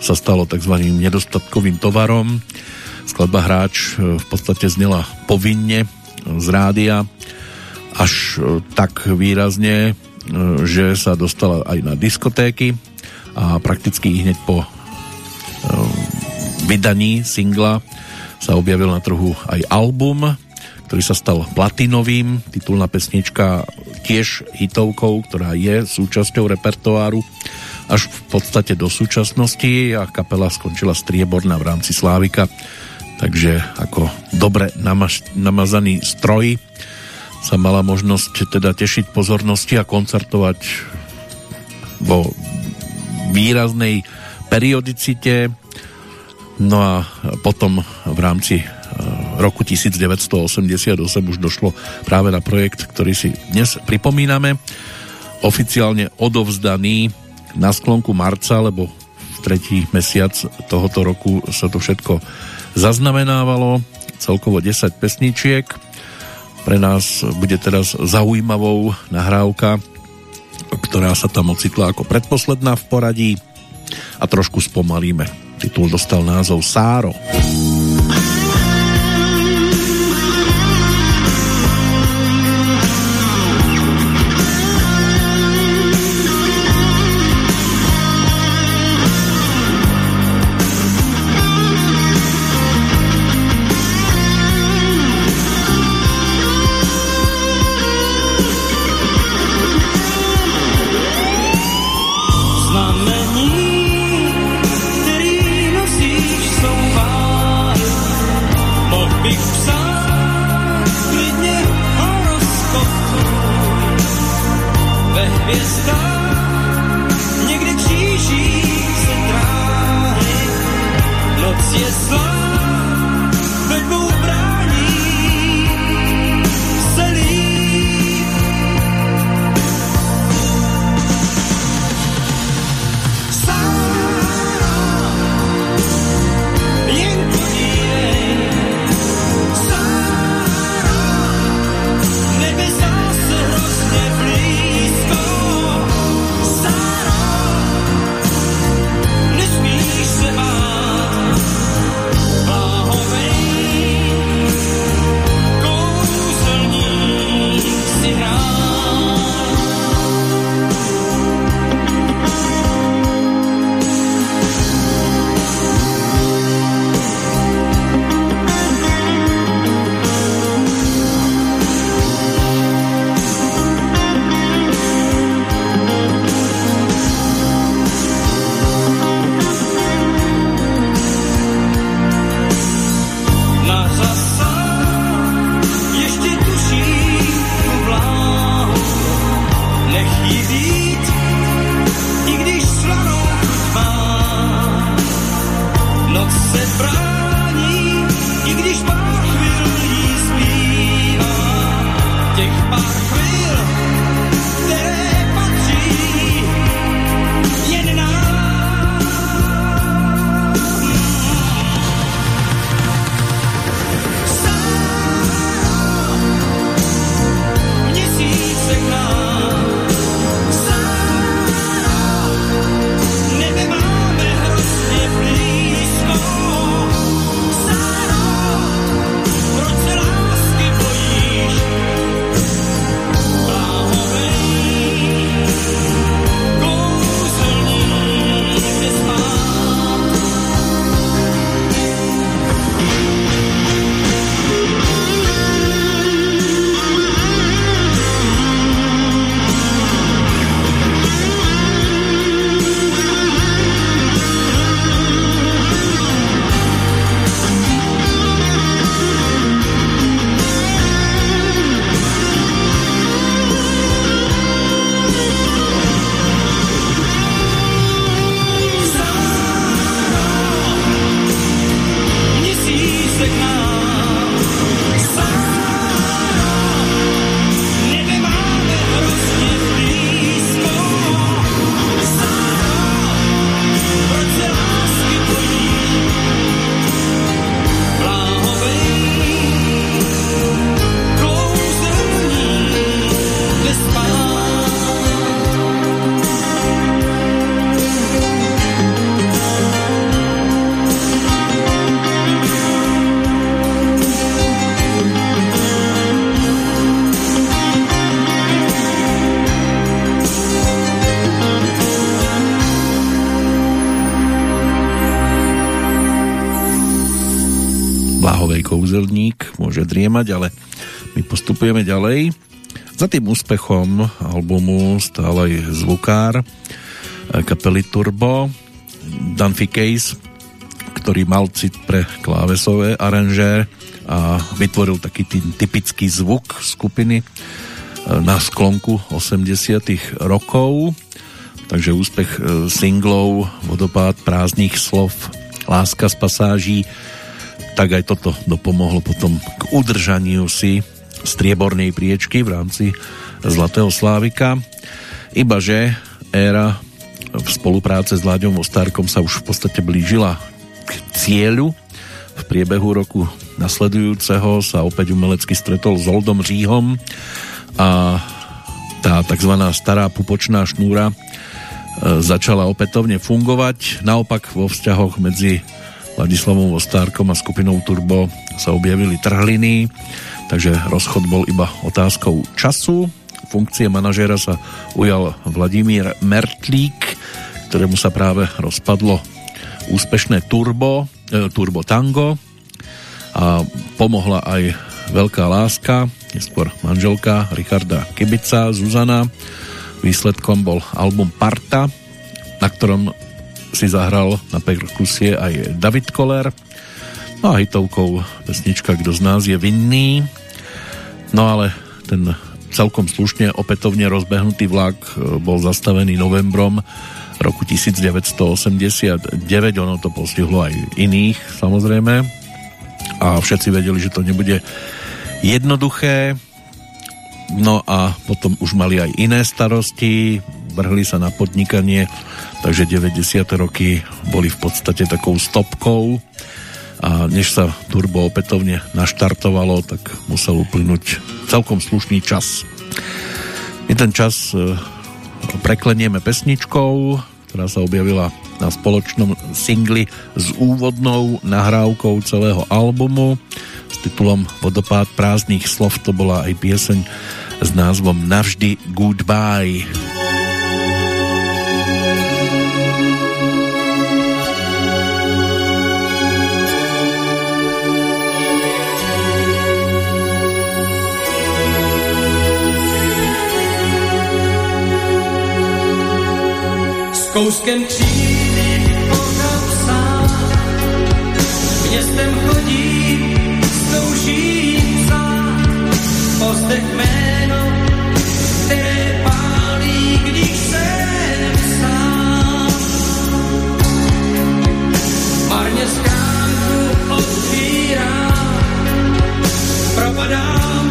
sa stalo tzv. nedostatkovým tovarom. Skladba Hráč e, v podstate znela povinne z rádia až tak výrazne, že sa dostala aj na diskotéky a prakticky hneď po vydaní singla sa objavil na trhu aj album, ktorý sa stal platinovým. Titulná pesnička tiež hitovkou, ktorá je súčasťou repertoáru až v podstate do súčasnosti a kapela skončila strieborná v rámci Slávika. Takže ako dobre namaž, namazaný stroj sa mala možnosť teda tešiť pozornosti a koncertovať vo výraznej periodicite No a potom v rámci e, roku 1988 už došlo práve na projekt, ktorý si dnes pripomíname. Oficiálne odovzdaný na sklonku marca, lebo v tretí mesiac tohoto roku sa to všetko zaznamenávalo. Celkovo 10 pesničiek. Pre nás bude teraz zaujímavou nahrávka, ktorá sa tam ocitla ako predposledná v poradí a trošku spomalíme Titul dostal názov Sáro. Radovej driemať, ale my postupujeme ďalej. Za tým úspechom albumu stál aj zvukár kapely Turbo, Dunphy Case, ktorý mal cit pre klávesové aranžér a vytvoril taký tý typický zvuk skupiny e, na sklonku 80 rokov. Takže úspech e, singlov, vodopád prázdnych slov, láska z pasáží, tak aj toto dopomohlo potom k udržaniu si striebornej priečky v rámci Zlatého Slávika. Ibaže éra v spolupráce s Láďom Ostárkom sa už v podstate blížila k cieľu. V priebehu roku nasledujúceho sa opäť umelecky stretol s Oldom Říhom a tá tzv. stará pupočná šnúra e, začala opätovne fungovať. Naopak vo vzťahoch medzi Ladislavom Ostárkom a skupinou Turbo sa objavili trhliny, takže rozchod bol iba otázkou času. Funkcie manažéra sa ujal Vladimír Mertlík, ktorému sa práve rozpadlo úspešné Turbo, e, Turbo Tango, a pomohla aj veľká láska, neskôr manželka Richarda Kibica, Zuzana. Výsledkom bol album Parta, na ktorom si zahral na perkusie aj David Koller. No a hitovkou pesnička Kdo z nás je vinný. No ale ten celkom slušne opätovne rozbehnutý vlak e, bol zastavený novembrom roku 1989. Ono to postihlo aj iných, samozrejme a všetci vedeli, že to nebude jednoduché. No a potom už mali aj iné starosti, vrhli sa na podnikanie, takže 90. roky boli v podstate takou stopkou a než sa turbo opätovne naštartovalo, tak musel uplynúť celkom slušný čas. My ten čas e, preklenieme pesničkou, ktorá sa objavila na spoločnom singli s úvodnou nahrávkou celého albumu s titulom Vodopád prázdnych slov to bola aj pieseň s názvom Navždy Goodbye. kouskem křídly pořád sám. Městem chodím, zkouším psát, pozdech jméno, které pálí, když jsem sám. Marně schránku otvírám, propadám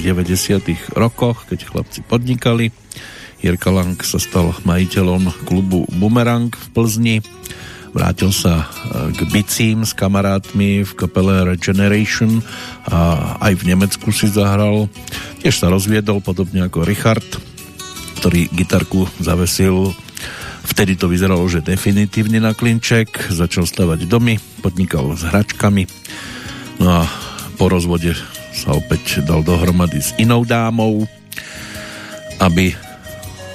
v 90 rokoch, keď chlapci podnikali. Jirka Lang sa stal majiteľom klubu Bumerang v Plzni. Vrátil sa e, k bicím s kamarátmi v kapele Regeneration a aj v Nemecku si zahral. Tiež sa rozviedol, podobne ako Richard, ktorý gitarku zavesil Vtedy to vyzeralo, že definitívne na klinček, začal stavať domy, podnikal s hračkami, no a po rozvode sa opäť dal dohromady s inou dámou, aby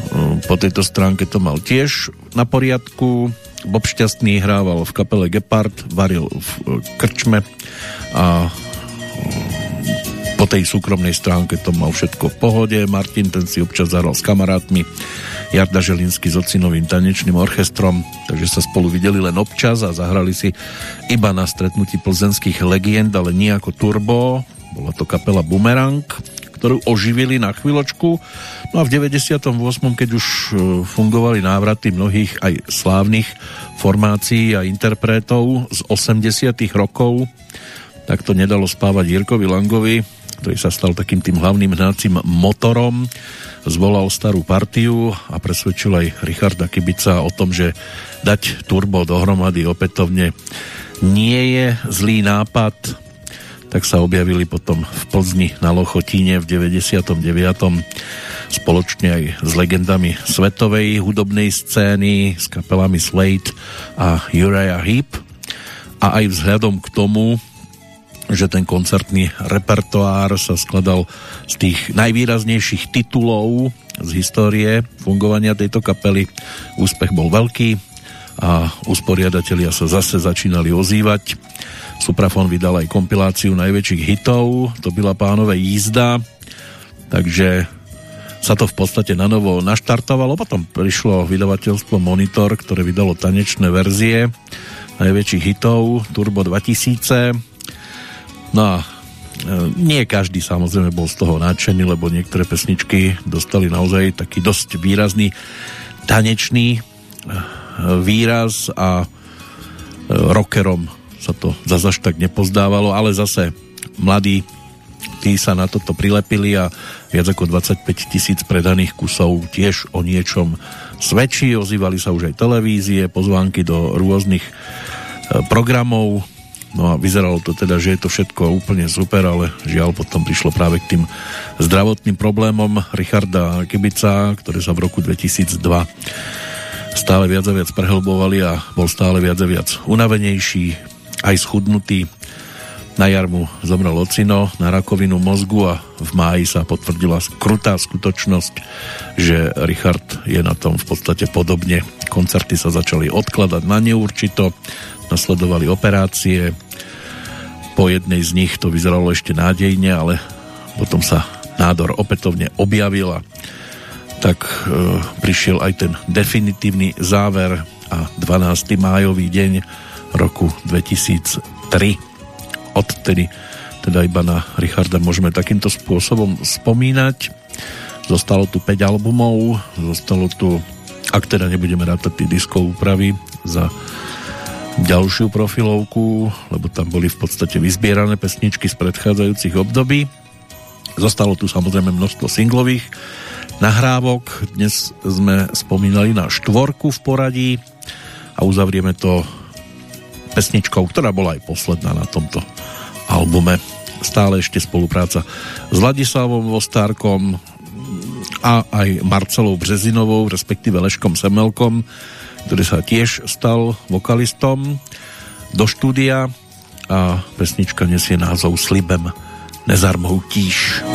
um, po tejto stránke to mal tiež na poriadku. Bob Šťastný hrával v kapele Gepard, varil v uh, krčme a um, po tej súkromnej stránke to mal všetko v pohode. Martin ten si občas zahral s kamarátmi. Jarda Želinsky s ocinovým tanečným orchestrom, takže sa spolu videli len občas a zahrali si iba na stretnutí plzenských legend, ale nie ako turbo. Bola to kapela Bumerang, ktorú oživili na chvíľočku. No a v 98. keď už e, fungovali návraty mnohých aj slávnych formácií a interpretov z 80 rokov, tak to nedalo spávať Jirkovi Langovi, ktorý sa stal takým tým hlavným hnacím motorom, zvolal starú partiu a presvedčil aj Richarda Kibica o tom, že dať turbo dohromady opätovne nie je zlý nápad, tak sa objavili potom v Plzni na Lochotíne v 99. spoločne aj s legendami svetovej hudobnej scény, s kapelami Slate a Uriah Heep a aj vzhľadom k tomu, že ten koncertný repertoár sa skladal z tých najvýraznejších titulov z histórie fungovania tejto kapely. Úspech bol veľký a usporiadatelia sa zase začínali ozývať. Suprafon vydal aj kompiláciu najväčších hitov, to byla pánové jízda, takže sa to v podstate na novo naštartovalo. Potom prišlo vydavateľstvo Monitor, ktoré vydalo tanečné verzie najväčších hitov Turbo 2000 No a e, nie každý samozrejme bol z toho nadšený, lebo niektoré pesničky dostali naozaj taký dosť výrazný tanečný e, výraz a e, rockerom sa to zase až tak nepozdávalo, ale zase mladí tí sa na toto prilepili a viac ako 25 tisíc predaných kusov tiež o niečom svedčí. Ozývali sa už aj televízie, pozvánky do rôznych programov No a vyzeralo to teda, že je to všetko úplne super, ale žiaľ potom prišlo práve k tým zdravotným problémom Richarda Kibica, ktoré sa v roku 2002 stále viac a viac prehlbovali a bol stále viac a viac unavenejší, aj schudnutý. Na jarmu zomrel ocino na rakovinu mozgu a v máji sa potvrdila krutá skutočnosť, že Richard je na tom v podstate podobne. Koncerty sa začali odkladať na neurčito, nasledovali operácie, po jednej z nich to vyzeralo ešte nádejne, ale potom sa nádor opätovne objavil a tak e, prišiel aj ten definitívny záver a 12. májový deň roku 2003. Odtedy teda iba na Richarda môžeme takýmto spôsobom spomínať. Zostalo tu 5 albumov, zostalo tu, ak teda nebudeme rátať tie diskové úpravy za ďalšiu profilovku, lebo tam boli v podstate vyzbierané pesničky z predchádzajúcich období. Zostalo tu samozrejme množstvo singlových nahrávok. Dnes sme spomínali na štvorku v poradí a uzavrieme to pesničkou, ktorá bola aj posledná na tomto albume. Stále ešte spolupráca s Ladislavom Vostárkom a aj Marcelou Březinovou, respektíve Leškom Semelkom, ktorý sa tiež stal vokalistom do štúdia a pesnička nesie názov Slibem nezarmoutíš.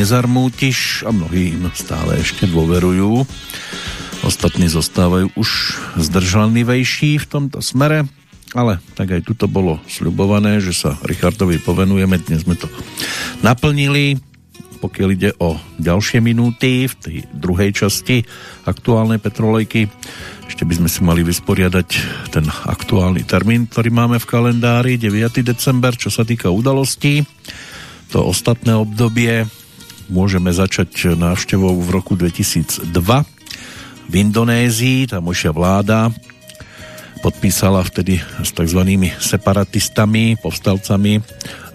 Nezarmútiš a mnohí im stále ešte dôverujú. Ostatní zostávajú už zdržanlivejší v tomto smere, ale tak aj tuto bolo sľubované, že sa Richardovi povenujeme, dnes sme to naplnili pokiaľ ide o ďalšie minúty v tej druhej časti aktuálnej petrolejky. Ešte by sme si mali vysporiadať ten aktuálny termín, ktorý máme v kalendári, 9. december, čo sa týka udalostí. To ostatné obdobie môžeme začať návštevou v roku 2002 v Indonézii, tamošia vláda podpísala vtedy s tzv. separatistami, povstalcami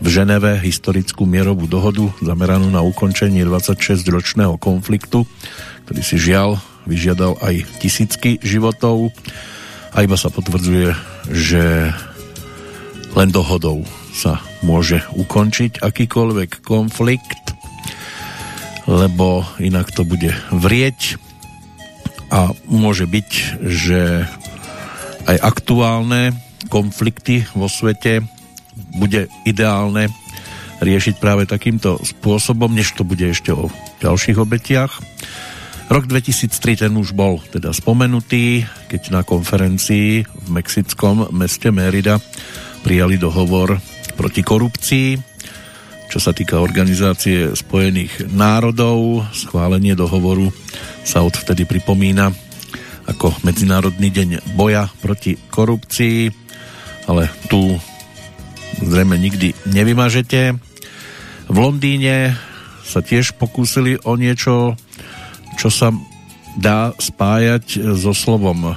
v Ženeve historickú mierovú dohodu zameranú na ukončenie 26-ročného konfliktu, ktorý si žial vyžiadal aj tisícky životov a iba sa potvrdzuje, že len dohodou sa môže ukončiť akýkoľvek konflikt, lebo inak to bude vrieť a môže byť, že aj aktuálne konflikty vo svete bude ideálne riešiť práve takýmto spôsobom, než to bude ešte o ďalších obetiach. Rok 2003 ten už bol teda spomenutý, keď na konferencii v mexickom meste Mérida prijali dohovor proti korupcii, čo sa týka Organizácie spojených národov. Schválenie dohovoru sa odvtedy pripomína ako Medzinárodný deň boja proti korupcii, ale tu zrejme nikdy nevymažete. V Londýne sa tiež pokúsili o niečo, čo sa dá spájať so slovom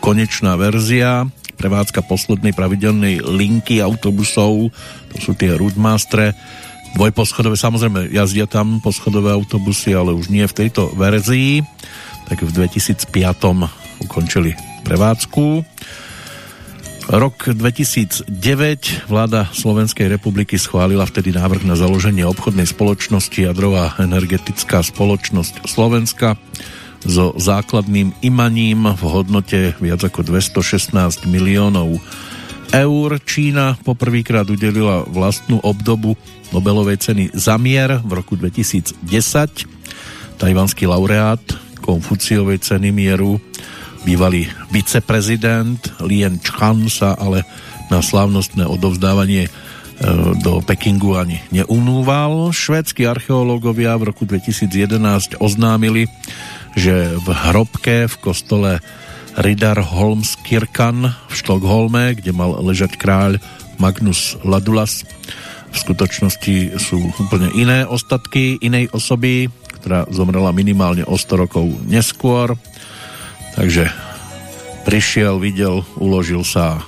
konečná verzia, prevádzka poslednej pravidelnej linky autobusov, to sú tie Roadmastre, dvojposchodové, samozrejme jazdia tam poschodové autobusy, ale už nie v tejto verzii. Tak v 2005 ukončili prevádzku. Rok 2009 vláda Slovenskej republiky schválila vtedy návrh na založenie obchodnej spoločnosti Jadrová energetická spoločnosť Slovenska so základným imaním v hodnote viac ako 216 miliónov eur. Čína poprvýkrát udelila vlastnú obdobu Nobelovej ceny za mier v roku 2010. Tajvanský laureát Konfuciovej ceny mieru. Bývalý viceprezident Lien Chan sa ale na slávnostné odovzdávanie e, do Pekingu ani neunúval. Švédsky archeológovia v roku 2011 oznámili, že v hrobke v kostole Riddarholmskirkan v Štokholme, kde mal ležať kráľ Magnus Ladulas, v skutočnosti sú úplne iné ostatky inej osoby, ktorá zomrela minimálne o 100 rokov neskôr. Takže prišiel, videl, uložil sa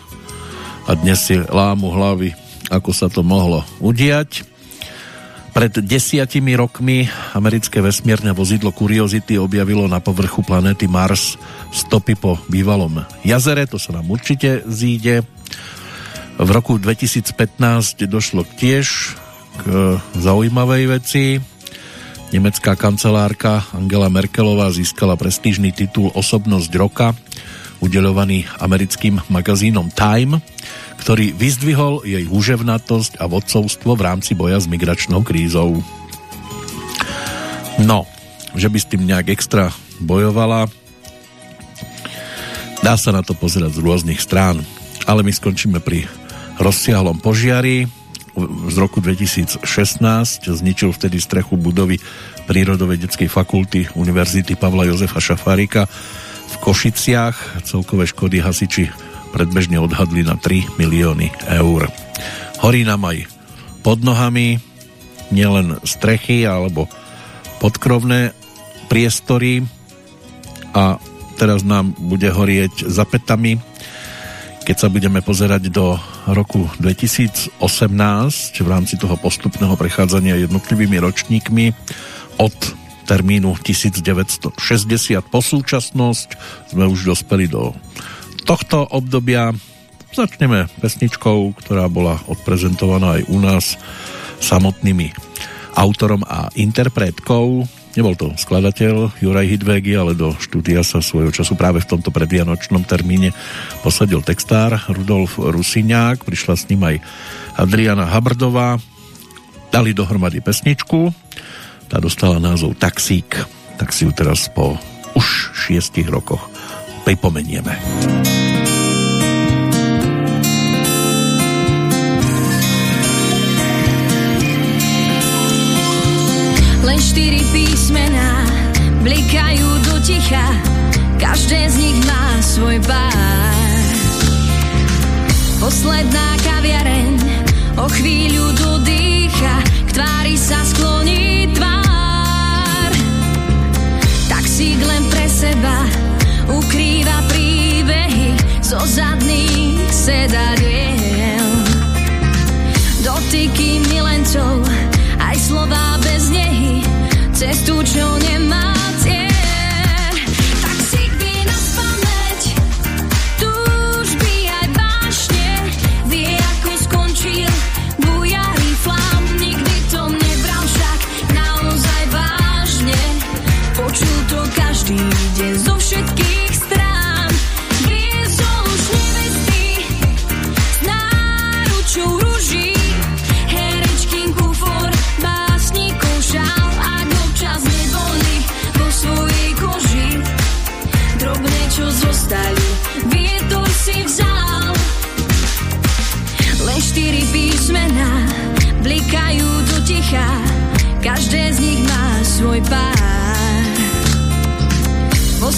a dnes si lámu hlavy, ako sa to mohlo udiať. Pred desiatimi rokmi americké vesmierne vozidlo Curiosity objavilo na povrchu planéty Mars stopy po bývalom jazere, to sa nám určite zíde. V roku 2015 došlo tiež k zaujímavej veci. Nemecká kancelárka Angela Merkelová získala prestížny titul Osobnosť roka, udeľovaný americkým magazínom Time, ktorý vyzdvihol jej húževnatosť a vodcovstvo v rámci boja s migračnou krízou. No, že by s tým nejak extra bojovala, dá sa na to pozerať z rôznych strán. Ale my skončíme pri rozsiahlom požiari, z roku 2016 zničil vtedy strechu budovy Prírodovedeckej fakulty Univerzity Pavla Jozefa Šafárika v Košiciach. Celkové škody hasiči predbežne odhadli na 3 milióny eur. Horí nám aj pod nohami nielen strechy alebo podkrovné priestory a teraz nám bude horieť za petami keď sa budeme pozerať do roku 2018 v rámci toho postupného prechádzania jednotlivými ročníkmi od termínu 1960 po súčasnosť sme už dospeli do tohto obdobia. Začneme pesničkou, ktorá bola odprezentovaná aj u nás samotnými autorom a interpretkou. Nebol to skladateľ Juraj Hidvegi, ale do štúdia sa svojho času práve v tomto predvianočnom termíne posadil textár Rudolf Rusiňák, prišla s ním aj Adriana Habrdová, dali dohromady pesničku, Tá dostala názov Taxík, tak si ju teraz po už šiestich rokoch pripomenieme. Len štyri písmená blikajú do ticha, každé z nich má svoj pár. Posledná kaviareň o chvíľu dodýcha, k tvári sa skloní tvár. Taxík len pre seba príbehy zo zadných sedadiel. Dotyky milencov,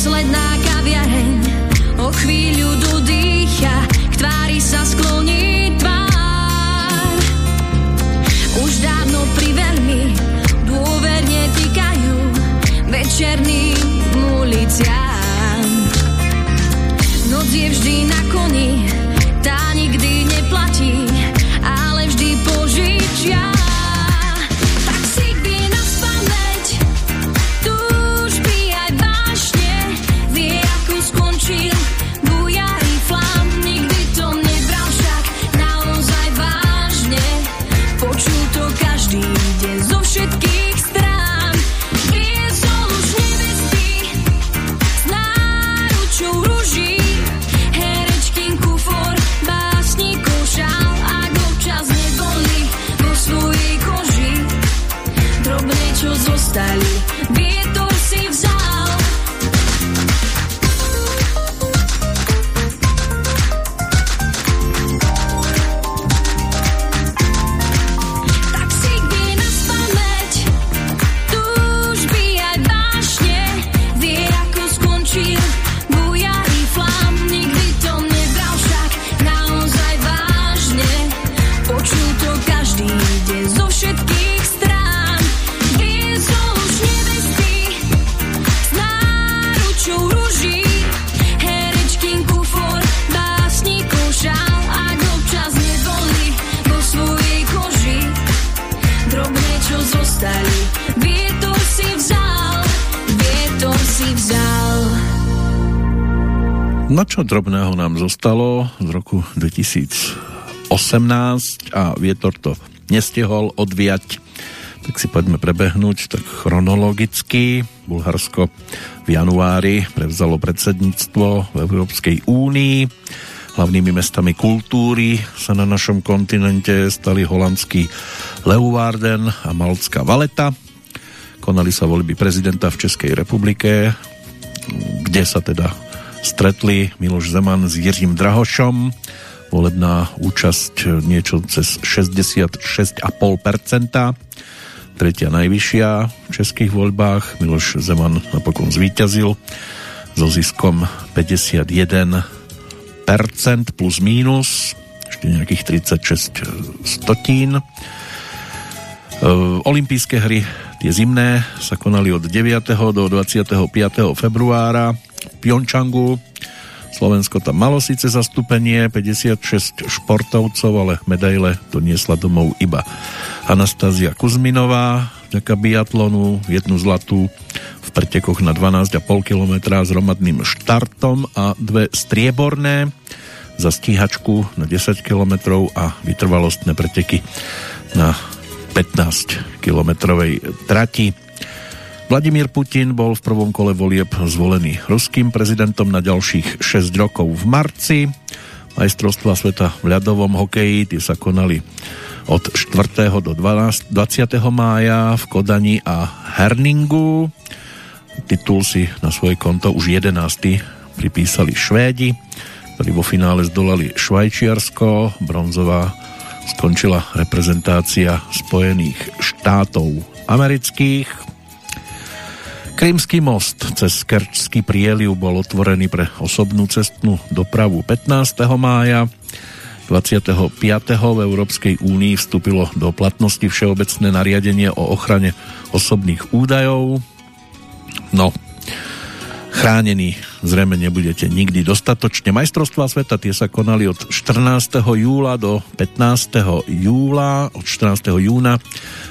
Posledná kaviareň o chvíľu dodýcha, k tvári sa skloní tvár. Už dávno pri veľmi dôverne týkajú večerným uliciam. Noc je vždy na koni, drobného nám zostalo z roku 2018 a vietor to nestihol odviať, tak si poďme prebehnúť tak chronologicky. Bulharsko v januári prevzalo predsedníctvo v Európskej únii. Hlavnými mestami kultúry sa na našom kontinente stali holandský Leeuwarden a maltská Valeta. Konali sa voľby prezidenta v Českej republike, kde sa teda stretli Miloš Zeman s Jiřím Drahošom. Volebná účasť niečo cez 66,5%. Tretia najvyššia v českých voľbách. Miloš Zeman napokon zvíťazil so ziskom 51% plus mínus ešte nejakých 36 stotín. Olympijské hry, tie zimné, sa konali od 9. do 25. februára v Pjončangu. Slovensko tam malo síce zastúpenie, 56 športovcov, ale medaile doniesla domov iba Anastázia Kuzminová, vďaka biatlonu, jednu zlatú v pretekoch na 12,5 km s hromadným štartom a dve strieborné za stíhačku na 10 km a vytrvalostné preteky na 15 kilometrovej trati. Vladimír Putin bol v prvom kole volieb zvolený ruským prezidentom na ďalších 6 rokov v marci. Majstrovstva sveta v ľadovom hokeji tie sa konali od 4. do 12, 20. mája v Kodani a Herningu. Titul si na svoje konto už 11. pripísali Švédi, ktorí vo finále zdolali Švajčiarsko. Bronzová skončila reprezentácia Spojených štátov amerických. Krymský most cez Kerčský prieliv bol otvorený pre osobnú cestnú dopravu 15. mája. 25. v Európskej únii vstúpilo do platnosti Všeobecné nariadenie o ochrane osobných údajov. No, chránení zrejme nebudete nikdy dostatočne. Majstrovstvá sveta tie sa konali od 14. júla do 15. júla, od 14. júna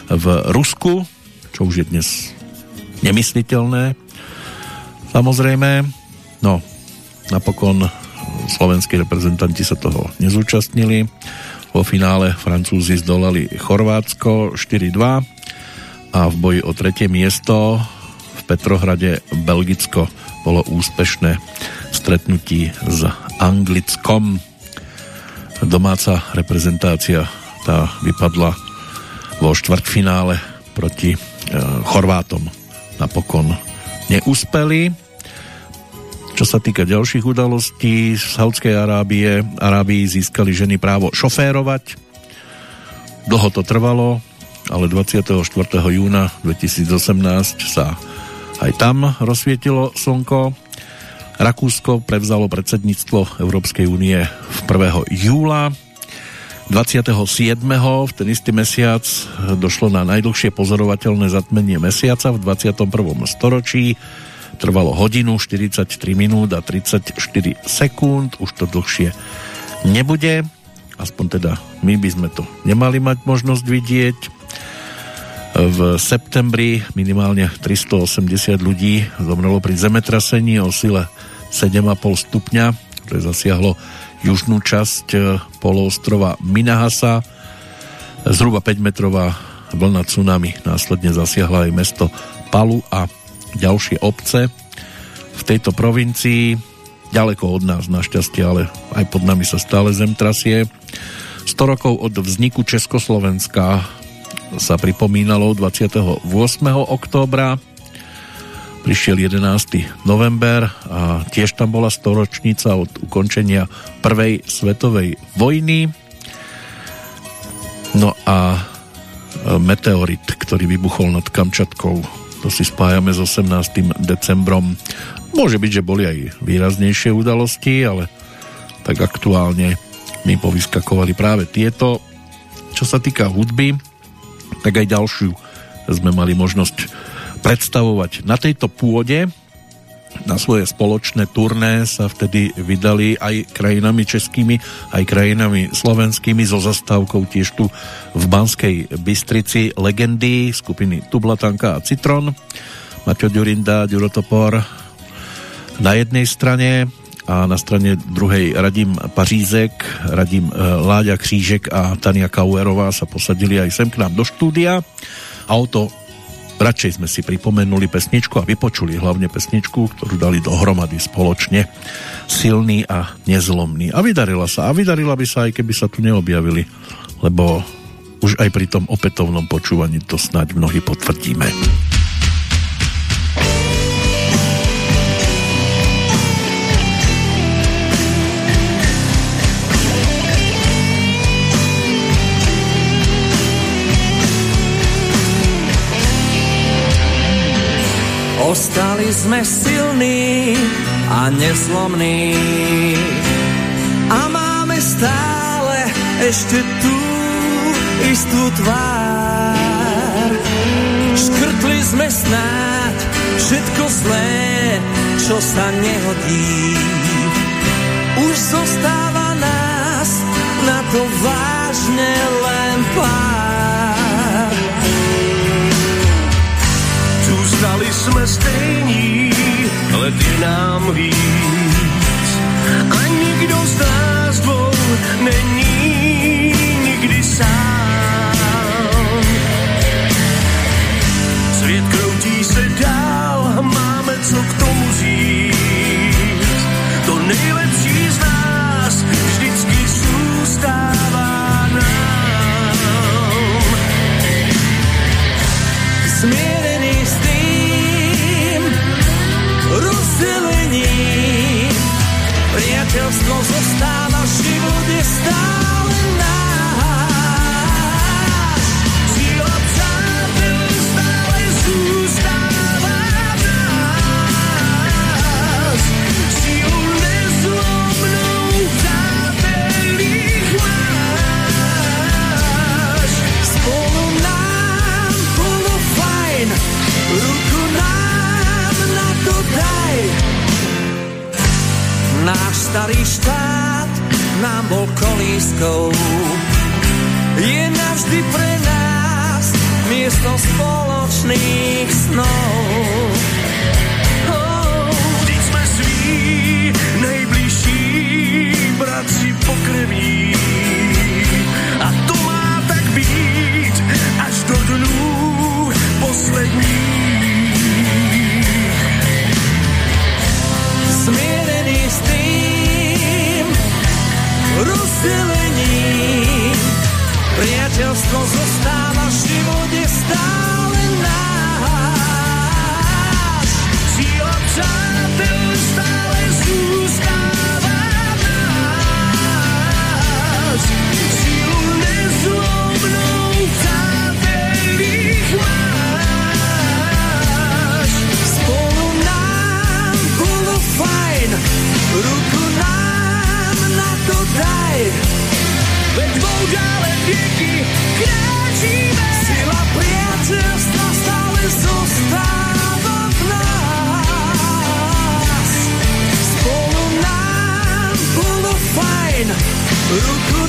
v Rusku, čo už je dnes nemysliteľné. Samozrejme, no, napokon slovenskí reprezentanti sa toho nezúčastnili. Vo finále Francúzi zdolali Chorvátsko 4-2 a v boji o tretie miesto v Petrohrade Belgicko bolo úspešné stretnutí s Anglickom. Domáca reprezentácia tá vypadla vo štvrtfinále proti e, Chorvátom. Napokon neúspeli čo sa týka ďalších udalostí, z Saudskej Arábie, Arábii získali ženy právo šoférovať. Dlho to trvalo, ale 24. júna 2018 sa aj tam rozsvietilo slnko. Rakúsko prevzalo predsedníctvo Európskej únie v 1. júla. 27. v ten istý mesiac došlo na najdlhšie pozorovateľné zatmenie mesiaca v 21. storočí trvalo hodinu, 43 minút a 34 sekúnd, už to dlhšie nebude, aspoň teda my by sme to nemali mať možnosť vidieť. V septembri minimálne 380 ľudí zomrelo pri zemetrasení o sile 7,5 stupňa, ktoré zasiahlo južnú časť e, poloostrova Minahasa. Zhruba 5 metrová vlna tsunami následne zasiahla aj mesto Palu a ďalšie obce v tejto provincii, ďaleko od nás našťastie, ale aj pod nami sa stále zem trasie. 100 rokov od vzniku Československa sa pripomínalo 28. októbra prišiel 11. november a tiež tam bola storočnica od ukončenia prvej svetovej vojny. No a meteorit, ktorý vybuchol nad Kamčatkou to si spájame s 18. decembrom. Môže byť, že boli aj výraznejšie udalosti, ale tak aktuálne mi povyskakovali práve tieto. Čo sa týka hudby, tak aj ďalšiu sme mali možnosť predstavovať. Na tejto pôde, na svoje spoločné turné sa vtedy vydali aj krajinami českými, aj krajinami slovenskými so zastávkou tiež tu v Banskej Bystrici. Legendy skupiny Tublatanka a Citron. Maťo Ďurinda, Ďurotopor na jednej strane a na strane druhej Radim Pařízek, Radim e, Láďa Křížek a Tania Kauerová sa posadili aj sem k nám do štúdia. A o to radšej sme si pripomenuli pesničku a vypočuli hlavne pesničku, ktorú dali dohromady spoločne silný a nezlomný. A vydarila sa. A vydarila by sa aj keby sa tu neobjavili, lebo už aj pri tom opätovnom počúvaní to snáď mnohí potvrdíme. Ostali sme silní a nezlomní a máme stále ešte tú istú tvár. Škrtli sme snáď všetko zlé, čo sa nehodí. Už zostáva nás na to vážne len pár. Jsme stejní, let je nám víc. A nikdo z nás dvou není nikdy sám. Svět kroutí se dál, máme co k tomu říct. To nejlepší z nás vždycky zůstává nám. priateľstvom zostáva, život je stále. Starý štát nám bol kolískou. Je navždy pre nás miesto spoločných snov. Rozdelením priateľstvo zostáva ruku nám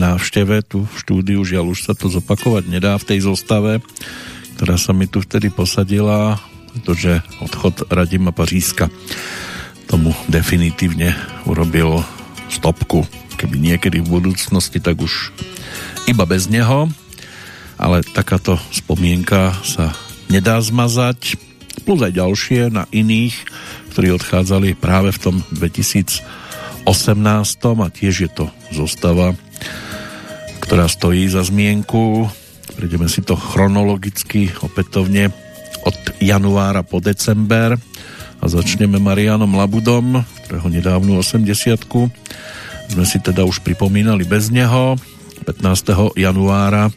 návšteve tu v štúdiu, žiaľ už sa to zopakovať nedá v tej zostave, ktorá sa mi tu vtedy posadila, pretože odchod Radima Paříska tomu definitívne urobil stopku. Keby niekedy v budúcnosti, tak už iba bez neho, ale takáto spomienka sa nedá zmazať, plus aj ďalšie na iných, ktorí odchádzali práve v tom 2000 18. a tiež je to zostava, ktorá stojí za zmienku. Prejdeme si to chronologicky opätovne od januára po december a začneme Marianom Labudom, ktorého nedávnu 80 sme si teda už pripomínali bez neho. 15. januára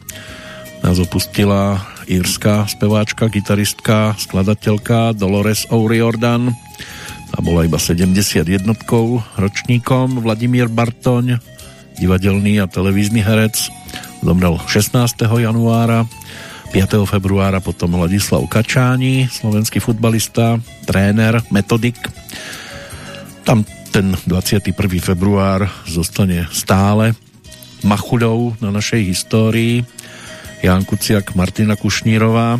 nás opustila írska speváčka, gitaristka, skladateľka Dolores O'Riordan a bola iba 71 ročníkom Vladimír Bartoň, divadelný a televízny herec, zomrel 16. januára, 5. februára potom Ladislav Kačáni, slovenský futbalista, tréner, metodik. Tam ten 21. február zostane stále machuľou na našej histórii. Ján Kuciak, Martina Kušnírová,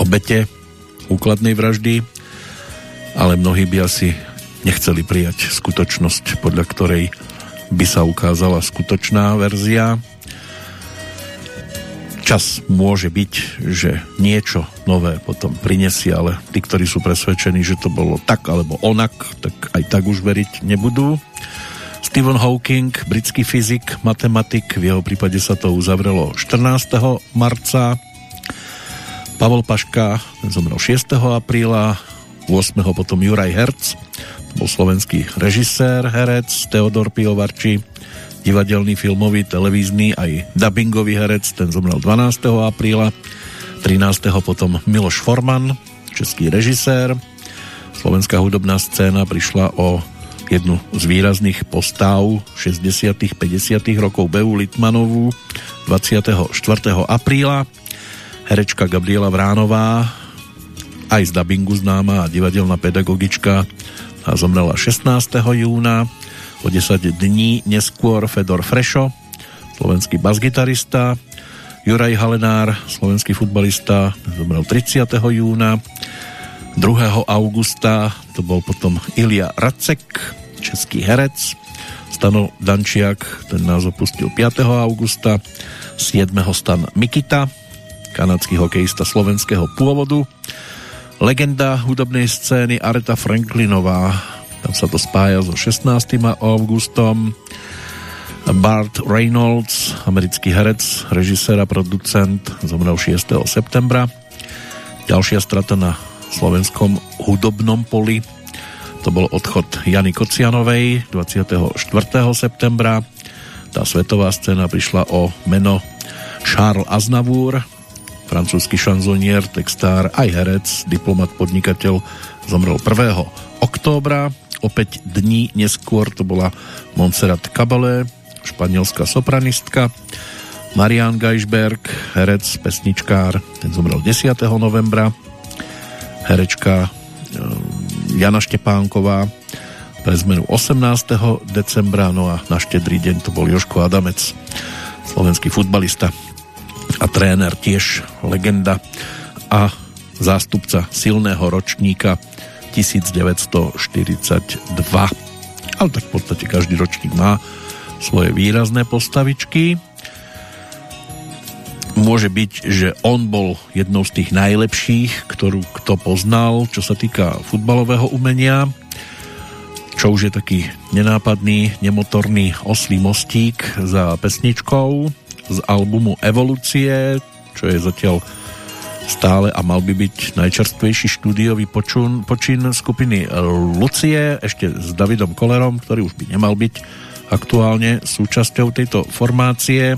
obete úkladnej vraždy ale mnohí by asi nechceli prijať skutočnosť, podľa ktorej by sa ukázala skutočná verzia. Čas môže byť, že niečo nové potom prinesie, ale tí, ktorí sú presvedčení, že to bolo tak alebo onak, tak aj tak už veriť nebudú. Stephen Hawking, britský fyzik, matematik, v jeho prípade sa to uzavrelo 14. marca. Pavol Paška, ten zomrel 6. apríla, 8. potom Juraj Herc, bol slovenský režisér, herec, Teodor Pivovarči, divadelný, filmový, televízny aj dubbingový herec, ten zomrel 12. apríla, 13. potom Miloš Forman, český režisér. Slovenská hudobná scéna prišla o jednu z výrazných postav 60 50 rokov Beu Litmanovú 24. apríla. Herečka Gabriela Vránová, aj z dabingu známa a divadelná pedagogička, a zomrela 16. júna. O 10 dní neskôr Fedor Frešo, slovenský basgitarista, Juraj Halenár, slovenský futbalista, zomrel 30. júna. 2. augusta to bol potom Ilia Racek, český herec. Stano Dančiak, ten nás opustil 5. augusta. 7. stan Mikita, kanadský hokejista slovenského pôvodu. Legenda hudobnej scény Areta Franklinová, tam sa to spája so 16. augustom. Bart Reynolds, americký herec, režisér a producent, zomrel 6. septembra. Ďalšia strata na slovenskom hudobnom poli. To bol odchod Jany Kocianovej 24. septembra. Tá svetová scéna prišla o meno Charles Aznavour, francúzsky šanzonier, textár, aj herec, diplomat, podnikateľ, zomrel 1. októbra. Opäť dní neskôr to bola Montserrat Caballé, španielská sopranistka, Marian Geisberg, herec, pesničkár, ten zomrel 10. novembra herečka eh, Jana Štepánková pre zmenu 18. decembra, no a na štedrý deň to bol Joško Adamec, slovenský futbalista a tréner, tiež legenda a zástupca silného ročníka 1942. Ale tak v podstate každý ročník má svoje výrazné postavičky. Môže byť, že on bol jednou z tých najlepších, ktorú kto poznal, čo sa týka futbalového umenia, čo už je taký nenápadný, nemotorný oslý mostík za pesničkou z albumu Evolúcie, čo je zatiaľ stále a mal by byť najčerstvejší štúdiový počun, počin skupiny Lucie, ešte s Davidom Kolerom, ktorý už by nemal byť aktuálne súčasťou tejto formácie.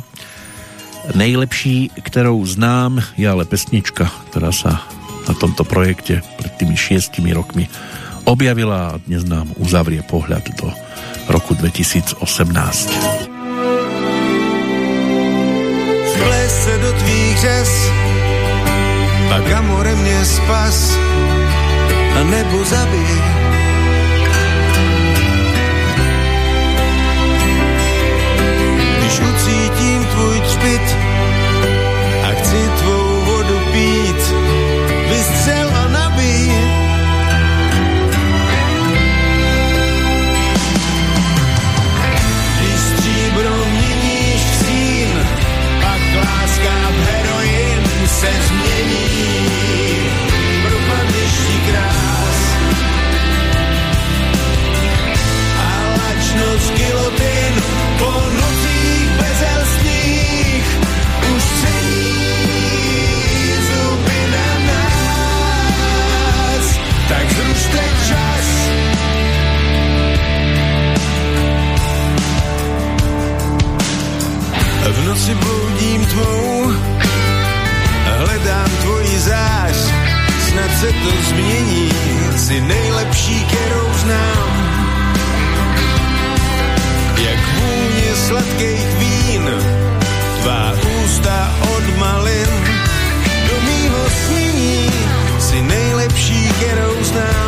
Nejlepší, ktorou znám, je ale pesnička, ktorá sa na tomto projekte pred tými šiestimi rokmi objavila a dnes nám uzavrie pohľad do roku 2018. se do tvých řes, pak amore mě spas a nebo zabij. připoudím tmou. Hledám tvoji zář, snad se to změní, si nejlepší, kterou znám. Jak vůně sladkých vín, tvá ústa od malin, do mýho snění si nejlepší, kterou znám.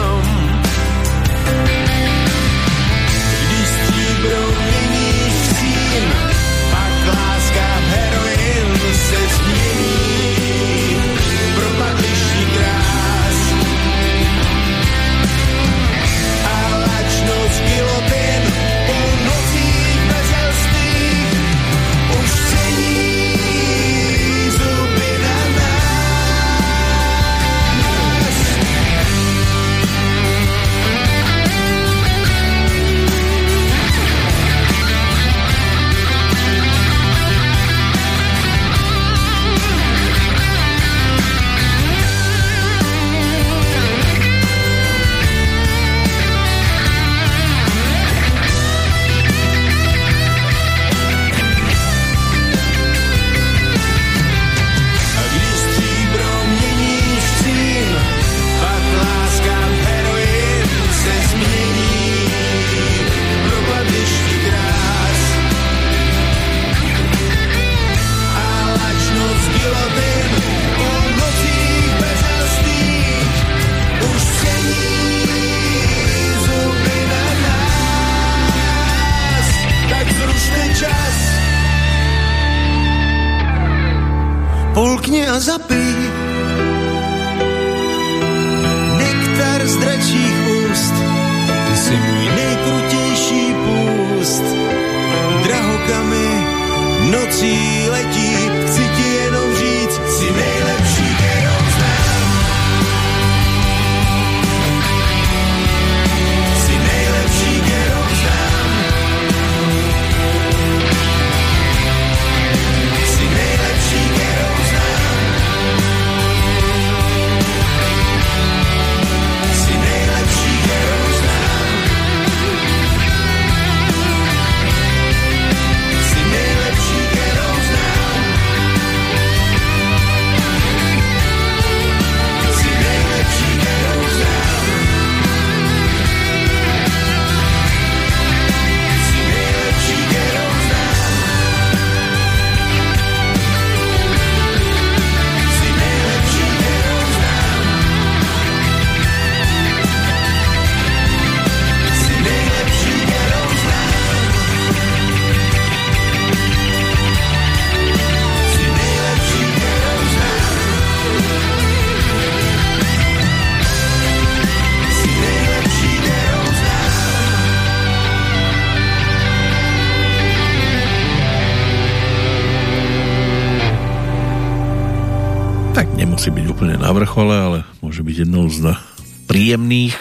Nemusí byť úplne na vrchole, ale môže byť jednou z príjemných.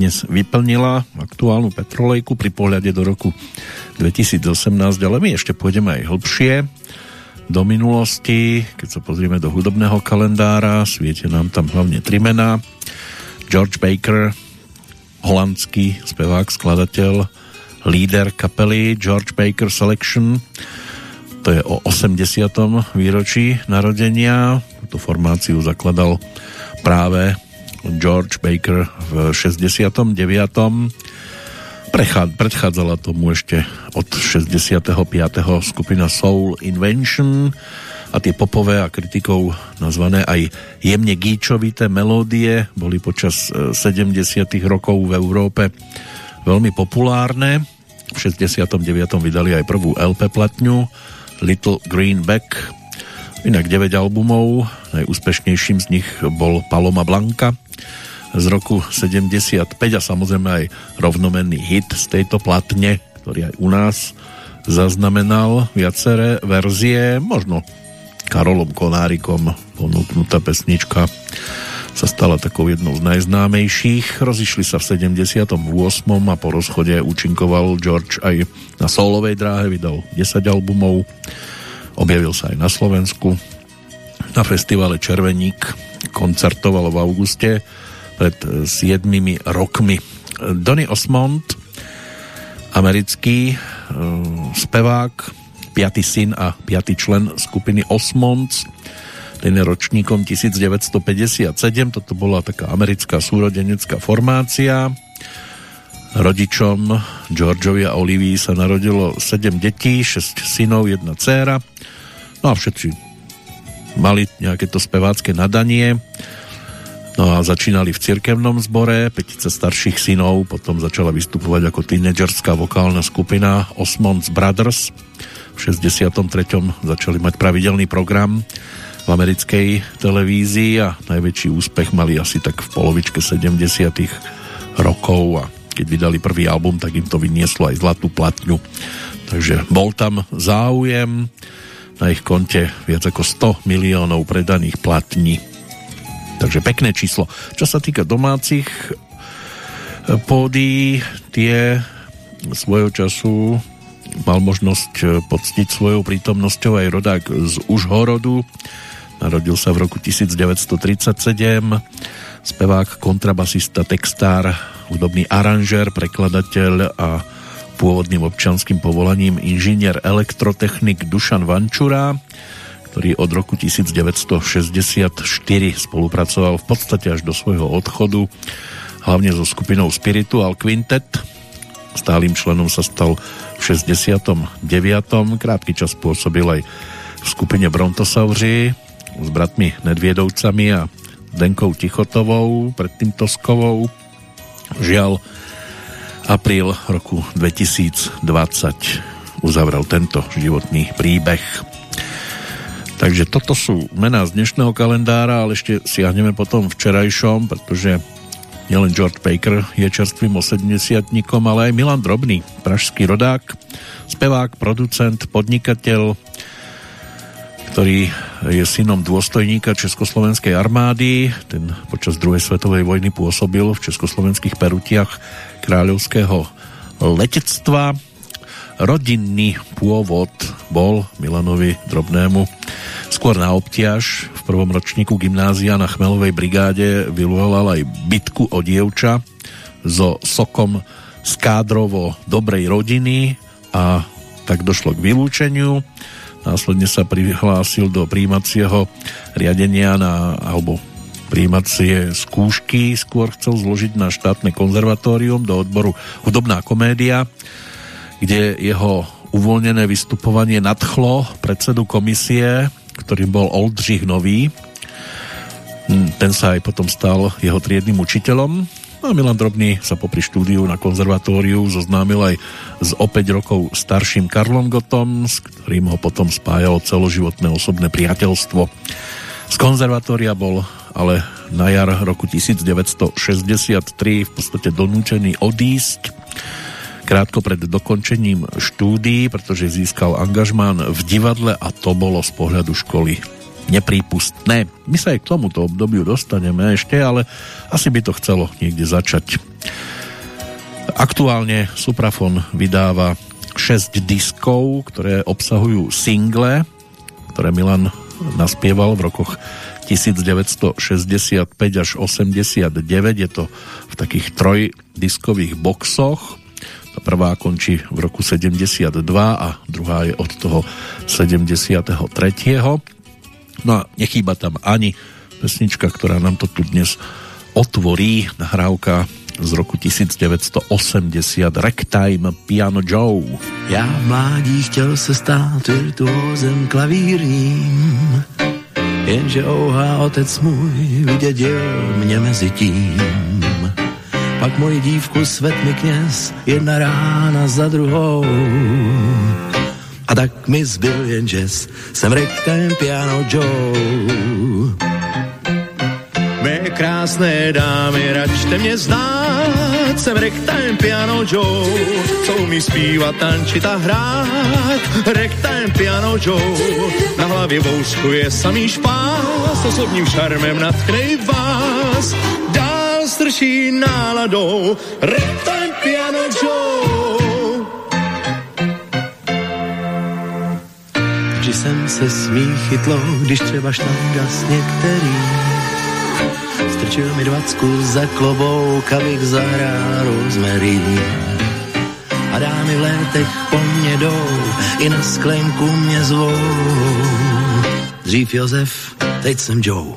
Dnes vyplnila aktuálnu petrolejku pri pohľade do roku 2018, ale my ešte pôjdeme aj hlbšie do minulosti. Keď sa pozrieme do hudobného kalendára, svietia nám tam hlavne tri mená. George Baker, holandský spevák, skladateľ, líder kapely George Baker Selection, to je o 80. výročí narodenia. Túto formáciu zakladal práve George Baker v 69. Prechá, predchádzala tomu ešte od 65. skupina Soul Invention a tie popové a kritikou nazvané aj jemne gíčovité melódie boli počas e, 70. rokov v Európe veľmi populárne. V 69. vydali aj prvú LP platňu Little Green Back. Inak 9 albumov, najúspešnejším z nich bol Paloma Blanca z roku 75 a samozrejme aj rovnomenný hit z tejto platne, ktorý aj u nás zaznamenal viaceré verzie, možno Karolom Konárikom ponúknutá pesnička sa stala takou jednou z najznámejších. Rozišli sa v 78. a po rozchode účinkoval George aj na solovej dráhe, vydal 10 albumov, objavil sa aj na Slovensku. Na festivale Červeník koncertoval v auguste pred 7 rokmi. Donny Osmond, americký e, spevák, piatý syn a piatý člen skupiny Osmonds, ten je ročníkom 1957, toto bola taká americká súrodenecká formácia. Rodičom Georgeovi a Olivii sa narodilo 7 detí, 6 synov, jedna dcéra. No a všetci mali nejaké to spevácké nadanie. No a začínali v cirkevnom zbore, petice starších synov, potom začala vystupovať ako tínedžerská vokálna skupina Osmonds Brothers. V 63. začali mať pravidelný program v americkej televízii a najväčší úspech mali asi tak v polovičke 70 rokov a keď vydali prvý album, tak im to vynieslo aj zlatú platňu. Takže bol tam záujem na ich konte viac ako 100 miliónov predaných platní. Takže pekné číslo. Čo sa týka domácich pódy, tie svojho času mal možnosť poctiť svojou prítomnosťou aj rodák z Užhorodu. Narodil sa v roku 1937. Spevák, kontrabasista, textár, hudobný aranžér, prekladateľ a pôvodným občanským povolaním inžinier elektrotechnik Dušan Vančura, ktorý od roku 1964 spolupracoval v podstate až do svojho odchodu, hlavne so skupinou Spiritual Quintet. Stálym členom sa stal v 69. Krátky čas pôsobil aj v skupine Brontosauri s bratmi Nedviedovcami a Denkou Tichotovou, predtým Toskovou. Žiaľ, apríl roku 2020 uzavrel tento životný príbeh. Takže toto sú mená z dnešného kalendára, ale ešte siahneme potom včerajšom, pretože nielen George Baker je čerstvým 80 ale aj Milan Drobný, pražský rodák, spevák, producent, podnikateľ, ktorý je synom dôstojníka Československej armády. Ten počas druhej svetovej vojny pôsobil v československých perutiach kráľovského letectva. Rodinný pôvod bol Milanovi Drobnému skôr na obťaž. V prvom ročníku gymnázia na Chmelovej brigáde vyvolal aj bitku o dievča so sokom z kádrovo dobrej rodiny a tak došlo k vylúčeniu. Následne sa prihlásil do príjmacieho riadenia na, alebo príjmacie skúšky, skôr chcel zložiť na štátne konzervatórium do odboru hudobná komédia, kde jeho uvoľnené vystupovanie nadchlo predsedu komisie, ktorým bol Oldřich Nový. Ten sa aj potom stal jeho triednym učiteľom a Milan Drobný sa popri štúdiu na konzervatóriu zoznámil aj s o 5 rokov starším Karlom Gotom, s ktorým ho potom spájalo celoživotné osobné priateľstvo. Z konzervatória bol ale na jar roku 1963 v podstate donúčený odísť krátko pred dokončením štúdií, pretože získal angažmán v divadle a to bolo z pohľadu školy neprípustné. My sa aj k tomuto obdobiu dostaneme ešte, ale asi by to chcelo niekde začať. Aktuálne Suprafon vydáva 6 diskov, ktoré obsahujú single, ktoré Milan naspieval v rokoch 1965 až 89. Je to v takých trojdiskových boxoch. Tá prvá končí v roku 72 a druhá je od toho 73. No a nechýba tam ani pesnička, ktorá nám to tu dnes otvorí, nahrávka z roku 1980 Ragtime Piano Joe. Já v mládí chtěl se stát virtuózem klavírním, jenže ouhá otec můj vydědil mě mezi tím. Pak moji dívku svet mi kněz, jedna rána za druhou. A tak mi zbyl jen jazz, jsem rektem piano Joe. Mé krásné dámy, račte mě znát, jsem rektem piano Joe, co umí zpívat, tančit a hrát. Rektem piano Joe, na hlavě je samý špás, osobním šarmem natchnej vás, dál strší náladou. Rektem Vždy jsem se smích chytlo, když třeba štangas některý strčil mi dvacku za klobouk, abych zahrál Rosemary. A dámy v létech po mně jdou, i na sklenku mě zvou. Dřív Josef, teď jsem Joe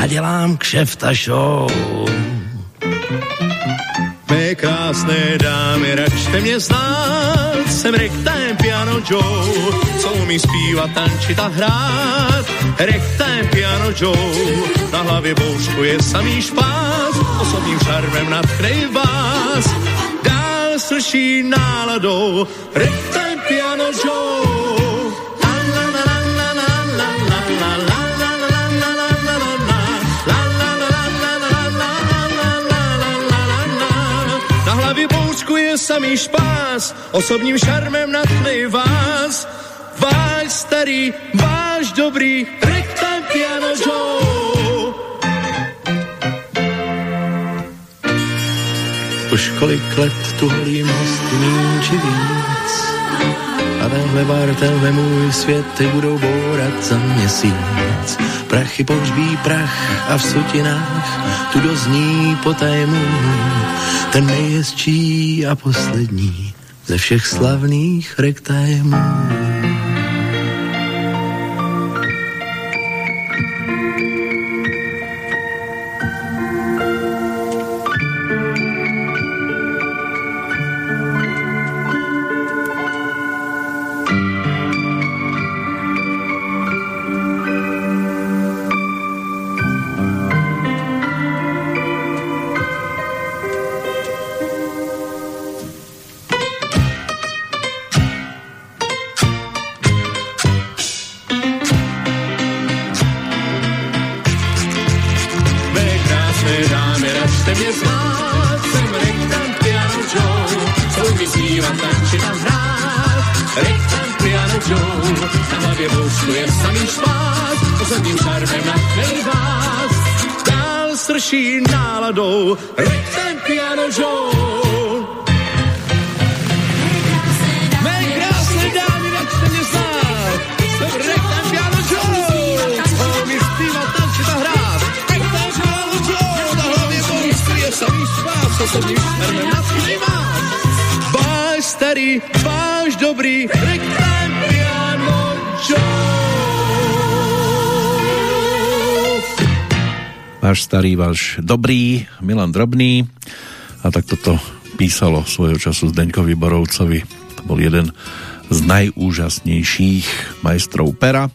a dělám kšeft a show. Mé krásné dámy, račte mě znát, jsem rektem piano Joe, co umí zpívat, tančit a hrát. Rektem piano Joe, na hlavě bouřku je samý špás, osobním šarmem nadchnej vás. Dál slyší náladou, rektem piano Joe. Samý špás, osobním šarmem natchnej vás. Váš starý, váš dobrý, rektam piano Joe. Už kolik let tu holím či víc. Tenhle bar, tenhle můj svět, ty budou bourat za měsíc. Prachy pohřbí prach a v sutinách tu dozní potajmu ten nejhezčí a poslední ze všech slavných rektajmů. Váš starý, váš dobrý, Milan Drobný. A tak toto písalo svojho času Zdeňkovi Borovcovi. To bol jeden z najúžasnejších majstrov pera.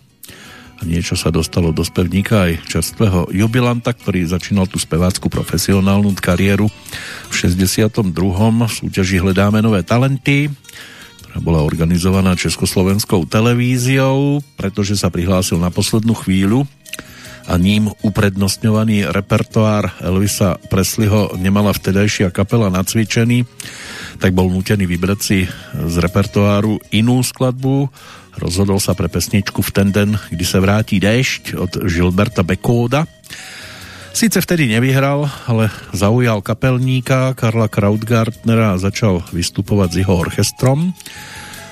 A niečo sa dostalo do spevníka aj čerstvého jubilanta, ktorý začínal tú spevácku profesionálnu kariéru v 62. v súťaži Hledáme nové talenty, ktorá bola organizovaná Československou televíziou, pretože sa prihlásil na poslednú chvíľu a ním uprednostňovaný repertoár Elvisa Presleyho nemala vtedajšia kapela nacvičený, tak bol nutený vybrať si z repertoáru inú skladbu. Rozhodol sa pre pesničku v ten den, kdy sa vrátí déšť od Gilberta Bekóda. Sice vtedy nevyhral, ale zaujal kapelníka Karla Krautgartnera a začal vystupovať s jeho orchestrom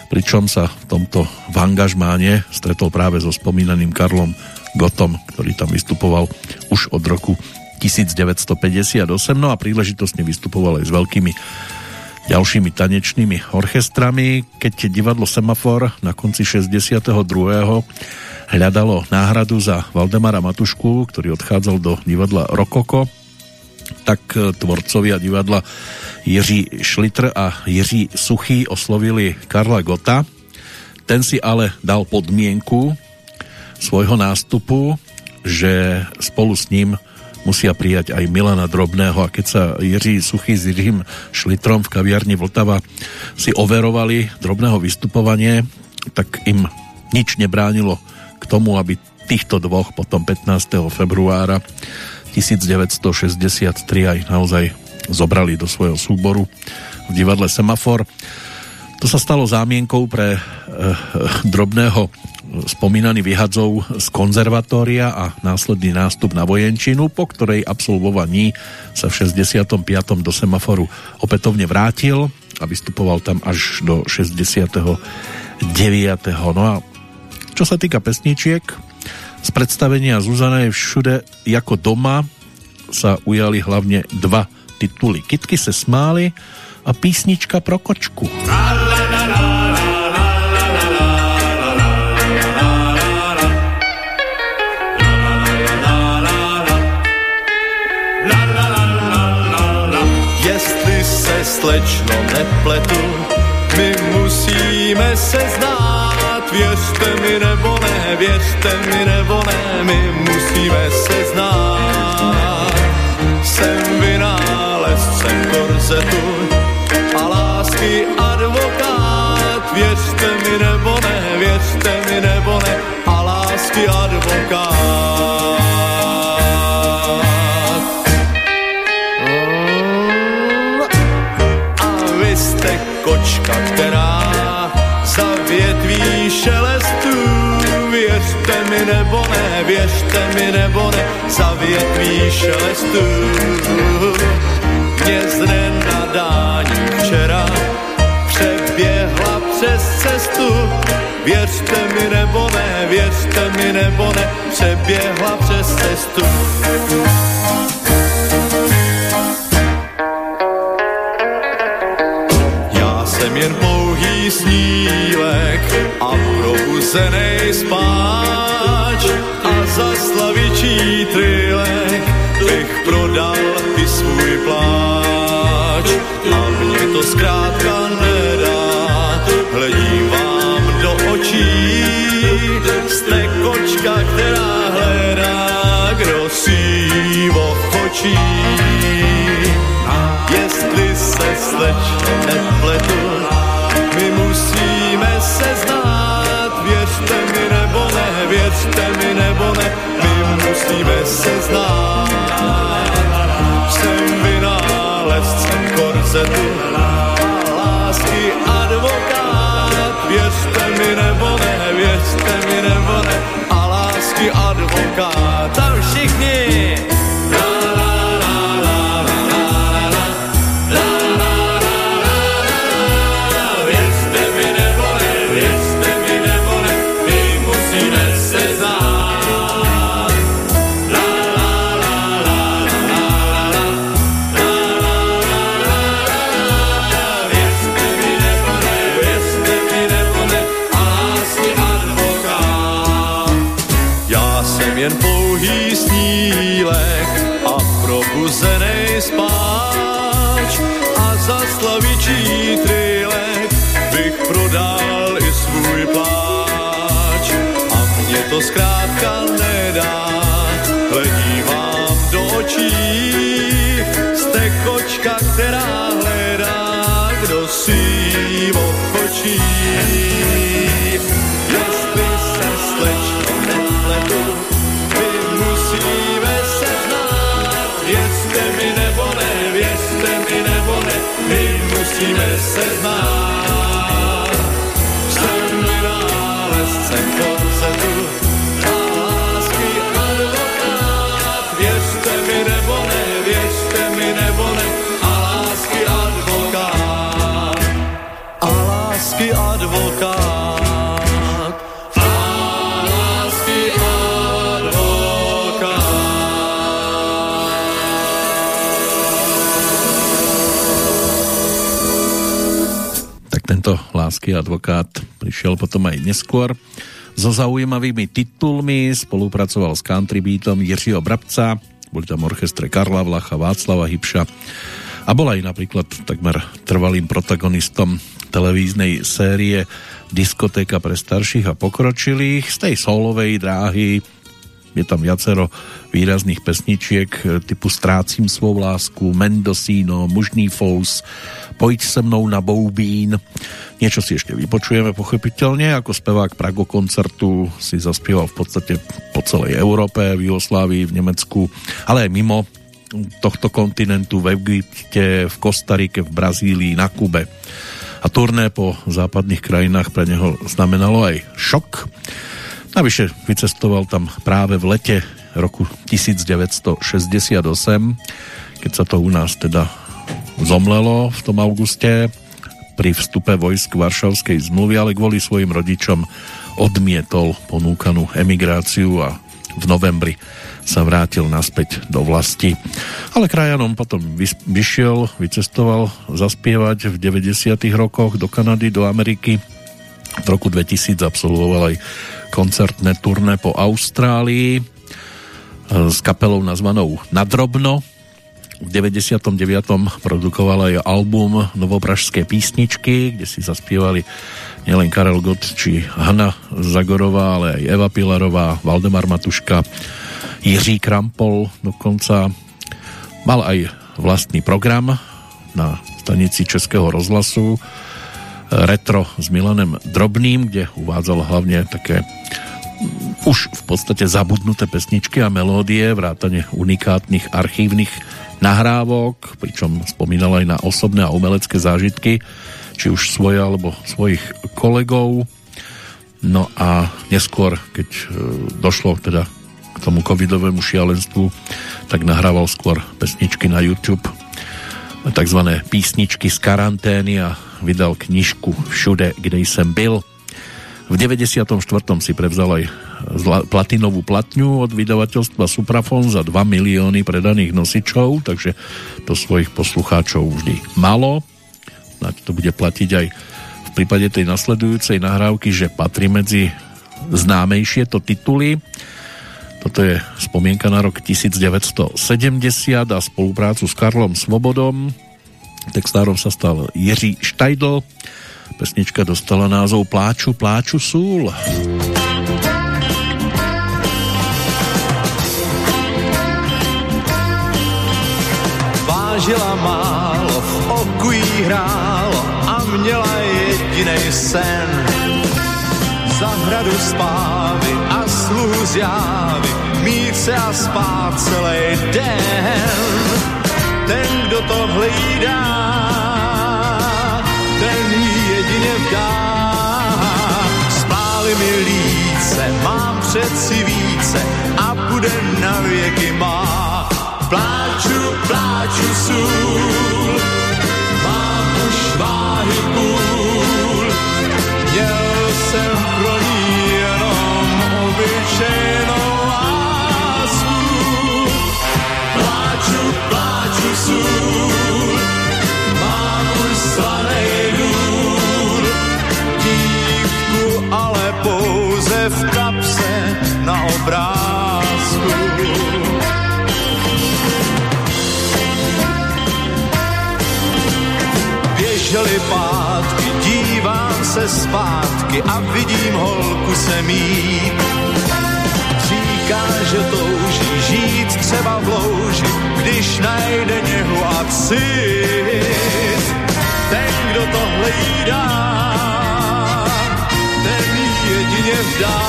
pričom sa v tomto v angažmáne stretol práve so spomínaným Karlom Gotom, ktorý tam vystupoval už od roku 1958, no a príležitostne vystupoval aj s veľkými ďalšími tanečnými orchestrami, keď divadlo Semafor na konci 62. hľadalo náhradu za Valdemara Matušku, ktorý odchádzal do divadla Rokoko, tak tvorcovia divadla Jiří Šlitr a Jiří Suchý oslovili Karla Gota. Ten si ale dal podmienku svojho nástupu, že spolu s ním musia prijať aj Milana Drobného a keď sa Jiří Suchý s Jiřím Šlitrom v kaviarni Vltava si overovali Drobného vystupovanie, tak im nič nebránilo k tomu, aby týchto dvoch potom 15. februára 1963 aj naozaj zobrali do svojho súboru v divadle Semafor. To sa stalo zámienkou pre e, drobného spomínaný vyhadzov z konzervatória a následný nástup na vojenčinu, po ktorej absolvovaní sa v 65. do Semaforu opätovne vrátil a vystupoval tam až do 69. No a čo sa týka pesničiek, z predstavenia Zuzana je všude ako doma sa ujali hlavne dva tituly. Kitky se smály a písnička pro kočku. Jestli se slečno nepletu, my musíme se znát. Věřte mi nebo ne, věřte mi nebo ne, my musíme se znát. Jsem vynálezcem korzetu lásky advokát. Věřte mi nebo ne, věřte mi nebo ne, a lásky advokát. Vy jste kočka, která za větví šelestů Věřte mi nebo ne, věřte mi nebo ne, za větví šelestů Mě z cestu. Věřte mi nebo ne, věřte mi nebo ne, přeběhla přes cestu. Já jsem jen pouhý snílek a probuzenej spáč a za slavičí trilek bych prodal i svůj pláč. A mně to zkrátka nedá, hledím ochočí. To zkrátka nedá, hledí vám do očí, jste kočka, která hledá, kdo si ochočí. Jestli se slečno nepletu, my musíme se znát. Věřte mi nebo ne, věřte mi nebo ne, my musíme se znát. Advokát prišiel potom aj neskôr so zaujímavými titulmi, spolupracoval s country beatom Jiřího Brabca, boli tam orchestre Karla Vlacha, Václava Hybša a bol aj napríklad takmer trvalým protagonistom televíznej série Diskotéka pre starších a pokročilých. Z tej solovej dráhy je tam viacero výrazných pesničiek e, typu Strácím svou lásku, Mendocino, Mužný fous, Pojď se mnou na Boubín. Niečo si ešte vypočujeme pochopiteľne, ako spevák Prago koncertu si zaspieval v podstate po celej Európe, v Jugoslávii, v Nemecku, ale aj mimo tohto kontinentu, v Egypte, v Kostarike, v Brazílii, na Kube. A turné po západných krajinách pre neho znamenalo aj šok. Navyše vycestoval tam práve v lete roku 1968, keď sa to u nás teda zomlelo v tom auguste pri vstupe vojsk Varšavskej zmluvy, ale kvôli svojim rodičom odmietol ponúkanú emigráciu a v novembri sa vrátil naspäť do vlasti. Ale krajanom potom vyšiel, vycestoval zaspievať v 90. rokoch do Kanady, do Ameriky. V roku 2000 absolvoval aj koncertné turné po Austrálii s kapelou nazvanou Nadrobno. V 99. produkoval aj album Novopražské písničky, kde si zaspievali nielen Karel Gott či Hanna Zagorová, ale aj Eva Pilarová, Valdemar Matuška, Jiří Krampol dokonca. Mal aj vlastný program na stanici Českého rozhlasu Retro s Milanem Drobným, kde uvádzal hlavne také už v podstate zabudnuté pesničky a melódie, vrátane unikátnych archívnych nahrávok, pričom spomínal aj na osobné a umelecké zážitky, či už svoje alebo svojich kolegov. No a neskôr, keď e, došlo teda k tomu covidovému šialenstvu, tak nahrával skôr pesničky na YouTube, takzvané písničky z karantény a vydal knižku Všude, kde jsem byl. V 94. si prevzal aj platinovú platňu od vydavateľstva Suprafon za 2 milióny predaných nosičov, takže to svojich poslucháčov vždy malo. To bude platiť aj v prípade tej nasledujúcej nahrávky, že patrí medzi známejšie to tituly. Toto je spomienka na rok 1970 a spoluprácu s Karlom Svobodom. Textárom sa stal Jiří Štajdl. Pesnička dostala názov Pláču, pláču súl. Vážila málo, v oku jí hrálo a měla jedinej sen. Zahradu spávy a sluhu z jávy, mít se a spát celý den. Ten, kdo to hlídá, mě vdá. Spáli mi líce, mám přeci více a bude na věky má. Pláču, pláču sůl, mám už váhy půl. Měl jsem pro ní jenom obyčejnou pouze v kapse na obrázku. Běžely pátky, dívám se zpátky a vidím holku se mít. Říká, že touží žít třeba v louži, když najde něhu a cit. Ten, kdo to hlídá, ten jedině vdá.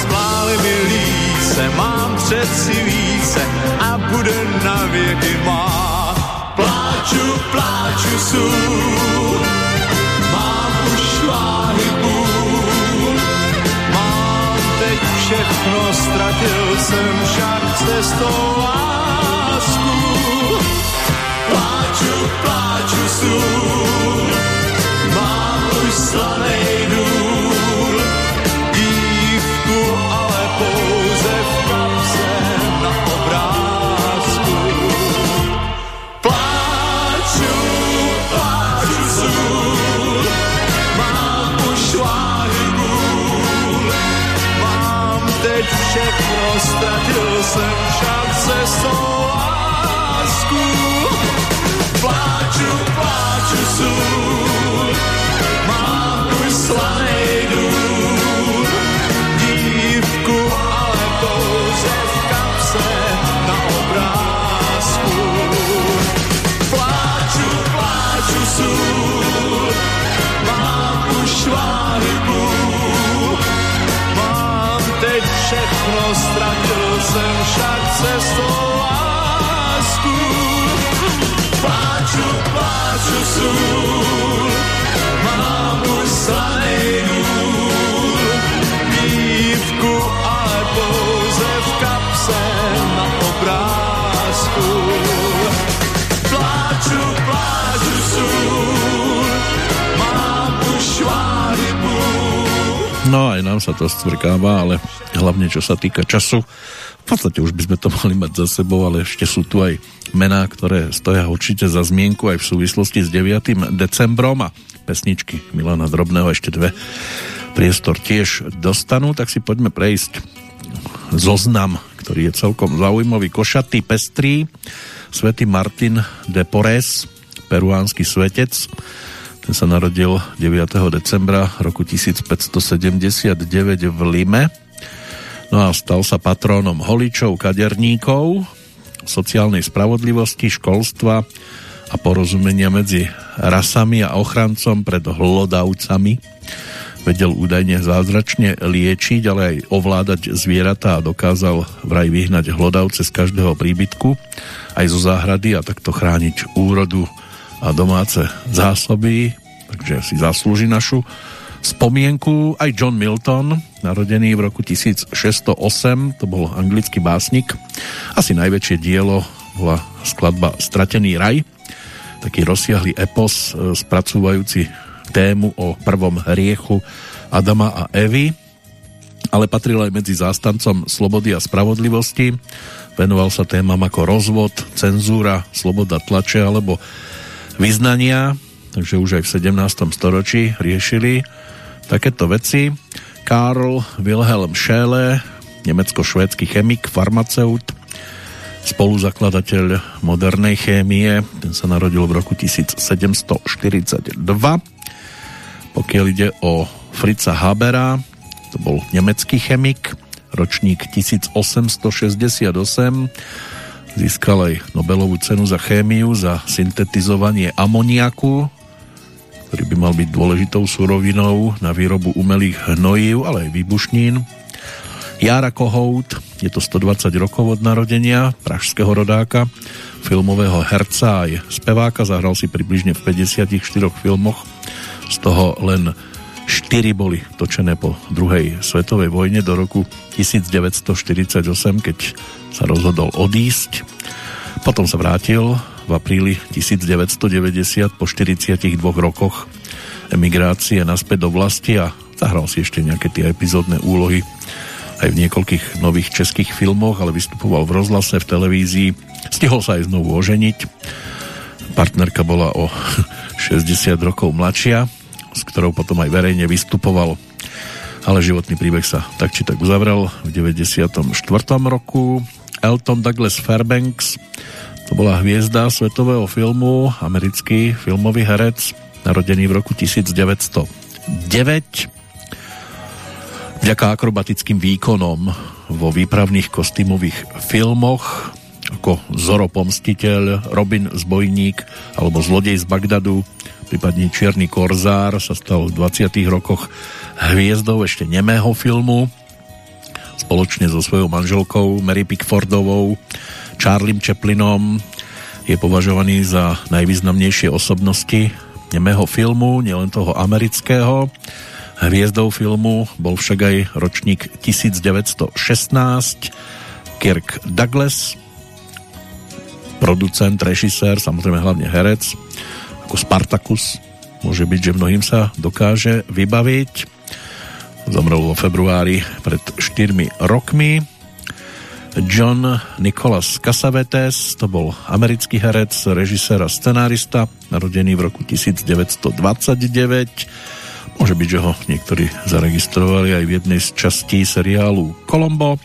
Splály mi líce, mám přeci více a bude na věky má. Pláču, pláču sůl, mám už váhy půl. Mám teď všechno, ztratil jsem však cestou lásku. Pláču, pláču sůl, mám už slanej důl. Všechno, ztratil jsem však cestou lásku. Pláču, pláču sůl, mám už slanej důl. Všechno, ztratil jsem však cestou lásku. Pláču, pláču sůl, No aj nám sa to stvrkáva, ale hlavne čo sa týka času. V podstate už by sme to mali mať za sebou, ale ešte sú tu aj mená, ktoré stoja určite za zmienku aj v súvislosti s 9. decembrom a pesničky Milana Drobného ešte dve priestor tiež dostanú, tak si poďme prejsť zoznam, ktorý je celkom zaujímavý, košatý, pestrý, svätý Martin de Porres, peruánsky svetec, ten sa narodil 9. decembra roku 1579 v Lime. No a stal sa patrónom holičov, kaderníkov, sociálnej spravodlivosti, školstva a porozumenia medzi rasami a ochrancom pred hlodavcami. Vedel údajne zázračne liečiť, ale aj ovládať zvieratá a dokázal vraj vyhnať hlodavce z každého príbytku, aj zo záhrady a takto chrániť úrodu a domáce zásoby, takže si zaslúži našu spomienku. Aj John Milton, narodený v roku 1608, to bol anglický básnik. Asi najväčšie dielo bola skladba Stratený raj, taký rozsiahly epos e, spracúvajúci tému o prvom hriechu Adama a Evy, ale patril aj medzi zástancom slobody a spravodlivosti. Venoval sa témam ako rozvod, cenzúra, sloboda tlače alebo vyznania, takže už aj v 17. storočí riešili takéto veci. Karl Wilhelm Scheele, nemecko-švédsky chemik, farmaceut, spoluzakladateľ modernej chémie, ten sa narodil v roku 1742. Pokiaľ ide o Fritza Habera, to bol nemecký chemik, ročník 1868, získal aj Nobelovú cenu za chémiu, za syntetizovanie amoniaku, ktorý by mal byť dôležitou surovinou na výrobu umelých hnojív, ale aj výbušnín. Jara Kohout, je to 120 rokov od narodenia, pražského rodáka, filmového herca aj speváka, zahral si približne v 54 filmoch, z toho len Štyri boli točené po druhej svetovej vojne do roku 1948, keď sa rozhodol odísť. Potom sa vrátil v apríli 1990 po 42 rokoch emigrácie naspäť do vlasti a zahral si ešte nejaké tie epizódne úlohy aj v niekoľkých nových českých filmoch, ale vystupoval v rozhlase, v televízii. Stihol sa aj znovu oženiť. Partnerka bola o 60 rokov mladšia s ktorou potom aj verejne vystupoval. Ale životný príbeh sa tak či tak uzavrel v 94. roku. Elton Douglas Fairbanks to bola hviezda svetového filmu, americký filmový herec, narodený v roku 1909. Vďaka akrobatickým výkonom vo výpravných kostýmových filmoch ako Zoro Pomstiteľ, Robin Zbojník alebo Zlodej z Bagdadu prípadne Čierny korzár sa stal v 20. rokoch hviezdou ešte nemého filmu spoločne so svojou manželkou Mary Pickfordovou Charliem Chaplinom je považovaný za najvýznamnejšie osobnosti nemého filmu, nielen toho amerického. Hviezdou filmu bol však aj ročník 1916 Kirk Douglas producent, režisér, samozrejme hlavne herec ako Spartacus môže byť, že mnohým sa dokáže vybaviť. Zomrel vo februári pred 4 rokmi. John Nicholas Cassavetes, to bol americký herec, režisér a scenárista, narodený v roku 1929. Môže byť, že ho niektorí zaregistrovali aj v jednej z častí seriálu Colombo.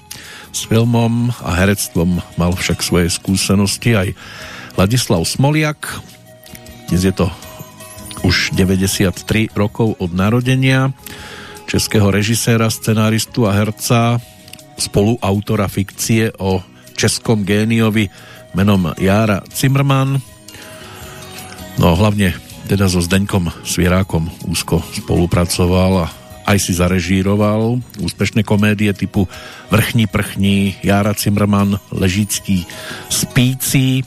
S filmom a herectvom mal však svoje skúsenosti aj Ladislav Smoliak, dnes je to už 93 rokov od narodenia českého režiséra, scenáristu a herca, spoluautora fikcie o českom géniovi menom Jára Zimmermann. No hlavne teda so Zdeňkom Svierákom úzko spolupracoval a aj si zarežíroval úspešné komédie typu Vrchní prchní, Jára Zimmermann, Ležický spící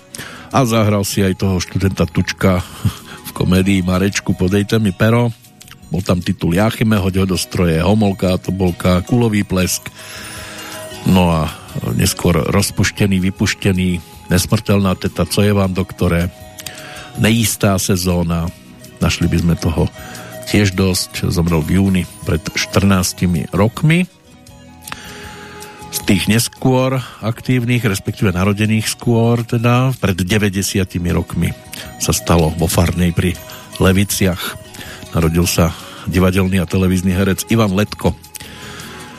a zahral si aj toho študenta Tučka v komédii Marečku Podejte mi pero bol tam titul Jachime, hoď ho do stroje Homolka, Tobolka, Kulový plesk no a neskôr rozpuštený, vypuštený Nesmrtelná teta, co je vám doktore Neistá sezóna našli by sme toho tiež dosť, zomrel v júni pred 14 rokmi z tých neskôr aktívnych, respektíve narodených skôr, teda pred 90 rokmi sa stalo vo Farnej pri Leviciach. Narodil sa divadelný a televízny herec Ivan Letko.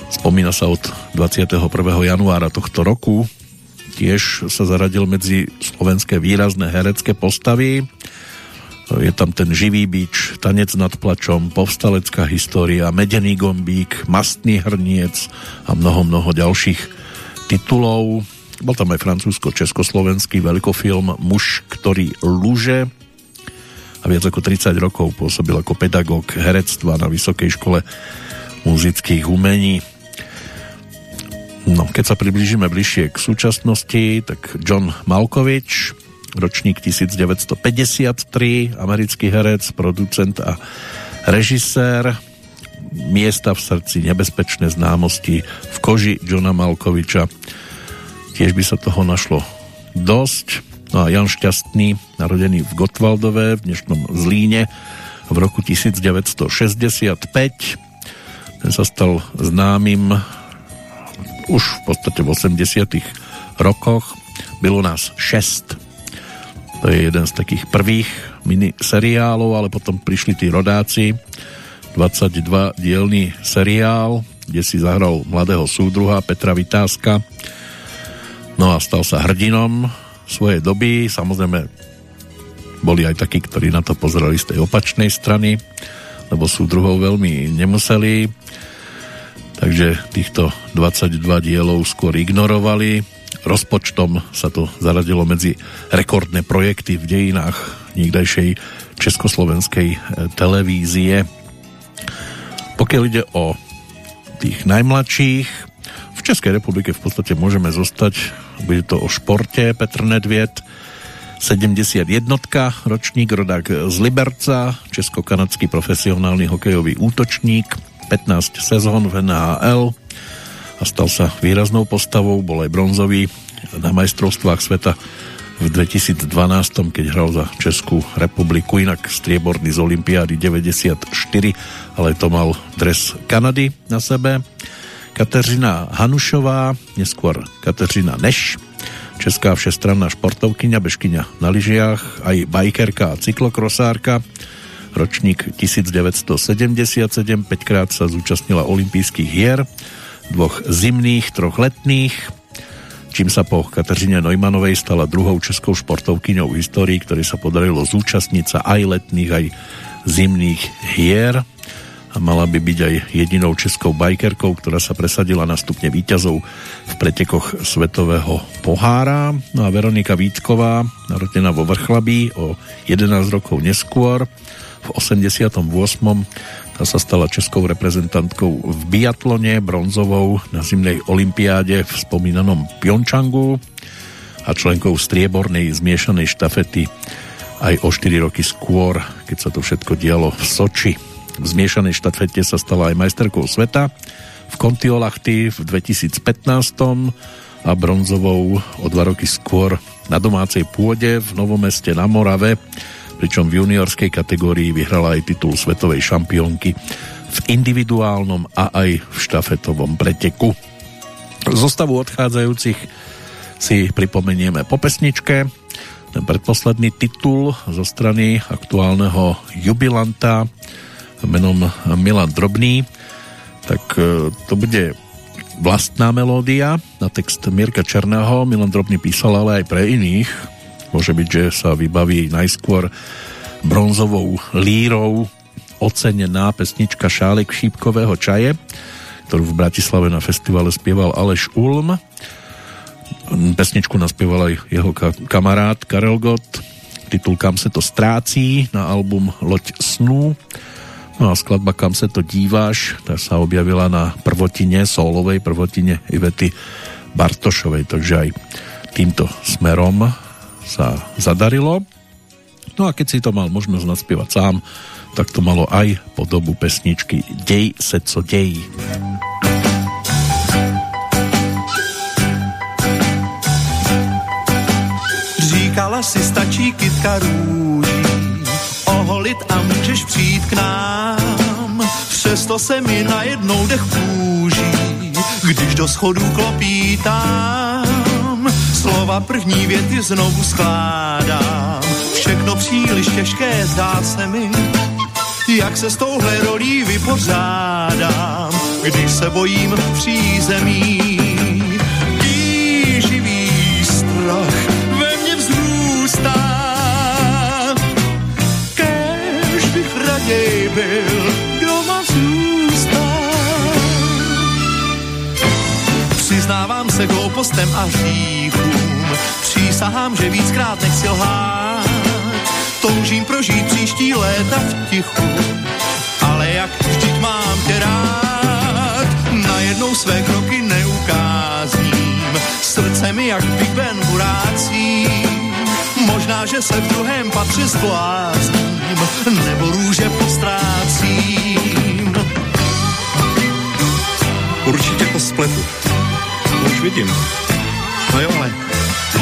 Spomína sa od 21. januára tohto roku. Tiež sa zaradil medzi slovenské výrazné herecké postavy je tam ten živý bič, tanec nad plačom, povstalecká história, medený gombík, mastný hrniec a mnoho, mnoho ďalších titulov. Bol tam aj francúzsko-československý veľkofilm Muž, ktorý luže a viac ako 30 rokov pôsobil ako pedagóg herectva na Vysokej škole muzických umení. No, keď sa priblížime bližšie k súčasnosti, tak John Malkovich, ročník 1953, americký herec, producent a režisér, miesta v srdci, nebezpečné známosti v koži Johna Malkoviča. Tiež by sa toho našlo dosť. No a Jan Šťastný, narodený v Gotwaldove, v dnešnom Zlíne, v roku 1965. Ten sa stal známym už v podstate v 80 rokoch. Bylo nás 6 to je jeden z takých prvých miniseriálov, ale potom prišli tí rodáci. 22 dielný seriál, kde si zahral mladého súdruha Petra Vytázka. No a stal sa hrdinom svojej doby. Samozrejme, boli aj takí, ktorí na to pozerali z tej opačnej strany, lebo súdruhov veľmi nemuseli. Takže týchto 22 dielov skôr ignorovali rozpočtom sa to zaradilo medzi rekordné projekty v dejinách nikdajšej československej e, televízie. Pokiaľ ide o tých najmladších, v Českej republike v podstate môžeme zostať, bude to o športe, Petr Nedviet, 71 ročník, rodák z Liberca, česko-kanadský profesionálny hokejový útočník, 15 sezón v NHL a stal sa výraznou postavou, bol aj bronzový na majstrovstvách sveta v 2012, keď hral za Českú republiku, inak strieborný z Olympiády 94, ale to mal dres Kanady na sebe. Kateřina Hanušová, neskôr Kateřina Neš, česká všestranná športovkyňa, bežkyňa na lyžiach, aj bajkerka a cyklokrosárka. Ročník 1977, 5 krát sa zúčastnila olympijských hier, dvoch zimných, troch letných, čím sa po Kateřine Neumanovej stala druhou českou športovkyňou v histórii, ktorej sa podarilo zúčastniť sa aj letných, aj zimných hier a mala by byť aj jedinou českou bajkerkou, ktorá sa presadila na stupne výťazov v pretekoch Svetového pohára. No a Veronika Vítková, narodená vo Vrchlabí o 11 rokov neskôr, v 88. Tá sa stala českou reprezentantkou v biatlone, bronzovou na zimnej olympiáde v spomínanom Pjončangu a členkou striebornej zmiešanej štafety aj o 4 roky skôr, keď sa to všetko dialo v Soči. V zmiešanej štafete sa stala aj majsterkou sveta v Kontiolahty v 2015 a bronzovou o dva roky skôr na domácej pôde v Novomeste na Morave, pričom v juniorskej kategórii vyhrala aj titul svetovej šampiónky v individuálnom a aj v štafetovom preteku. Zostavu odchádzajúcich si pripomenieme po pesničke. Ten predposledný titul zo strany aktuálneho jubilanta menom Milan Drobný, tak e, to bude vlastná melódia na text Mirka Černého. Milan Drobný písal ale aj pre iných. Môže byť, že sa vybaví najskôr bronzovou lírou ocenená pesnička Šálek šípkového čaje, ktorú v Bratislave na festivale spieval Aleš Ulm. Pesničku naspieval aj jeho kamarát Karel Gott. Titul Kam se to strácí na album Loď snů No a skladba Kam se to díváš, tá sa objavila na prvotine, solovej prvotine Ivety Bartošovej, takže aj týmto smerom sa zadarilo. No a keď si to mal možnosť naspievať sám, tak to malo aj podobu pesničky Dej se co dej. Říkala si, stačí kytka růží, oholit a můžeš přijít k nám. Přesto se mi najednou dech půží, když do schodů klopítám. Slova první věty znovu skládám, všechno příliš těžké zdá se mi, jak se s touhle rolí vypořádám, když se bojím přízemí. Tíživý strach ve mně vzrůstá, kéž bych raději byl se hloupostem a hříchům, přísahám, že víckrát nechci lhát. Toužím prožít příští léta v tichu, ale jak vždyť mám tě rád, najednou své kroky neukázním, srdce mi jak Big Ben burácí. Možná, že se v druhém patře zblázním, nebo růže postrácím. Určitě to spletu. Už vidím. No jo, ale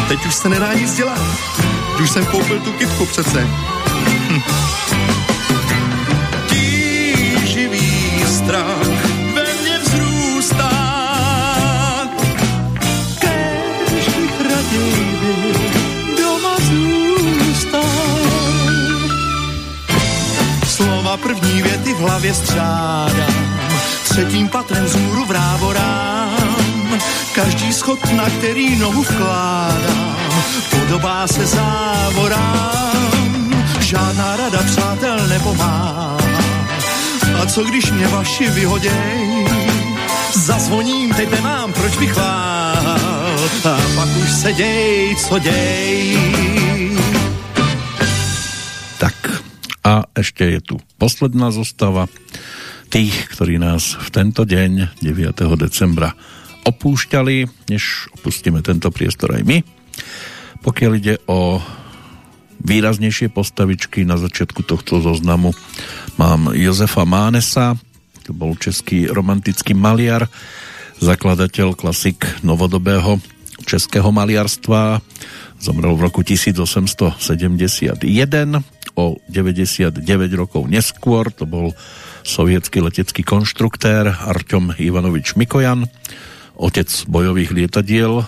teď už se nedá nic dělat. Už jsem koupil tu kitku přece. Hm. Tíživý strach ve mně vzrůstá. Kéž bych raději byl doma zůstal. Slova první věty v hlavě střádám, třetím patrem vzhůru vrávorám. Každý schod, na který nohu vkládám, podobá se závorám. Žádná rada přátel nepomáhá. A co když mě vaši vyhoděj? Zazvoním, teď nemám proč bych vál. A pak už se děj, co děj. Tak a ešte je tu posledná zostava tých, ktorí nás v tento deň 9. decembra opúšťali, než opustíme tento priestor aj my. Pokiaľ ide o výraznejšie postavičky na začiatku tohto zoznamu mám Jozefa Mánesa, to bol český romantický maliar, zakladateľ klasik novodobého českého maliarstva, zomrel v roku 1871, o 99 rokov neskôr, to bol sovietský letecký konštruktér Arťom Ivanovič Mikojan, otec bojových lietadiel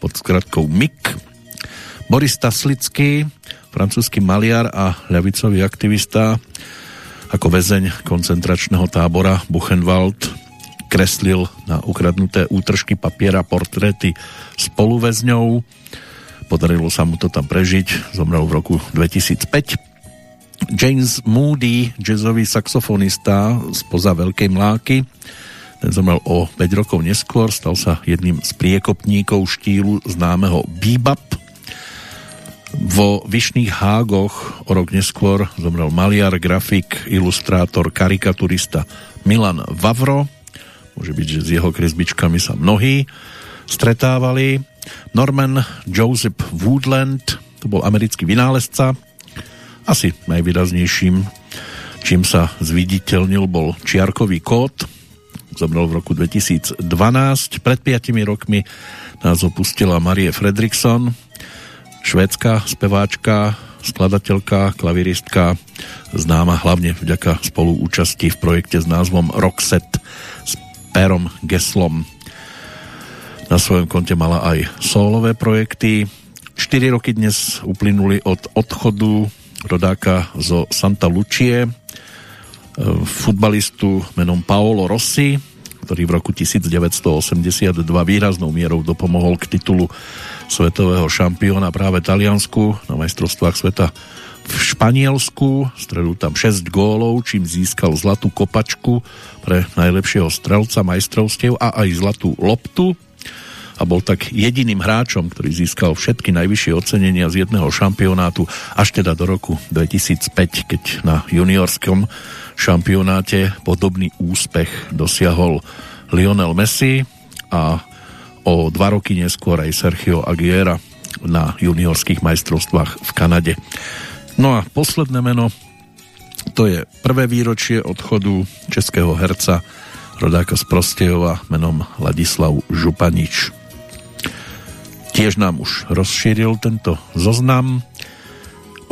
pod skratkou MIG, Boris Taslický, francúzsky maliar a ľavicový aktivista, ako väzeň koncentračného tábora Buchenwald kreslil na ukradnuté útržky papiera portréty spoluväzňov. Podarilo sa mu to tam prežiť, zomrel v roku 2005. James Moody, jazzový saxofonista spoza Veľkej Mláky, ten zomrel o 5 rokov neskôr, stal sa jedným z priekopníkov štýlu známeho bebop. Vo Vyšných hágoch o rok neskôr zomrel maliar, grafik, ilustrátor, karikaturista Milan Vavro. Môže byť, že s jeho kresbičkami sa mnohí stretávali. Norman Joseph Woodland, to bol americký vynálezca, asi najvýraznejším, čím sa zviditeľnil, bol čiarkový kód. Zomrel v roku 2012. Pred 5 rokmi nás opustila Marie Fredriksson, švédska speváčka, skladateľka, klaviristka, známa hlavne vďaka spoluúčasti v projekte s názvom Roxet s Perom Geslom. Na svojom konte mala aj solové projekty. 4 roky dnes uplynuli od odchodu rodáka zo Santa Lucie, futbalistu menom Paolo Rossi, ktorý v roku 1982 výraznou mierou dopomohol k titulu svetového šampióna práve Taliansku na majstrovstvách sveta v Španielsku. Stredil tam 6 gólov, čím získal zlatú kopačku pre najlepšieho strelca majstrovstiev a aj zlatú loptu a bol tak jediným hráčom, ktorý získal všetky najvyššie ocenenia z jedného šampionátu až teda do roku 2005, keď na juniorskom šampionáte podobný úspech dosiahol Lionel Messi a o dva roky neskôr aj Sergio Aguilera na juniorských majstrovstvách v Kanade. No a posledné meno, to je prvé výročie odchodu českého herca rodáka z Prostejova menom Ladislav Županič tiež nám už rozšíril tento zoznam.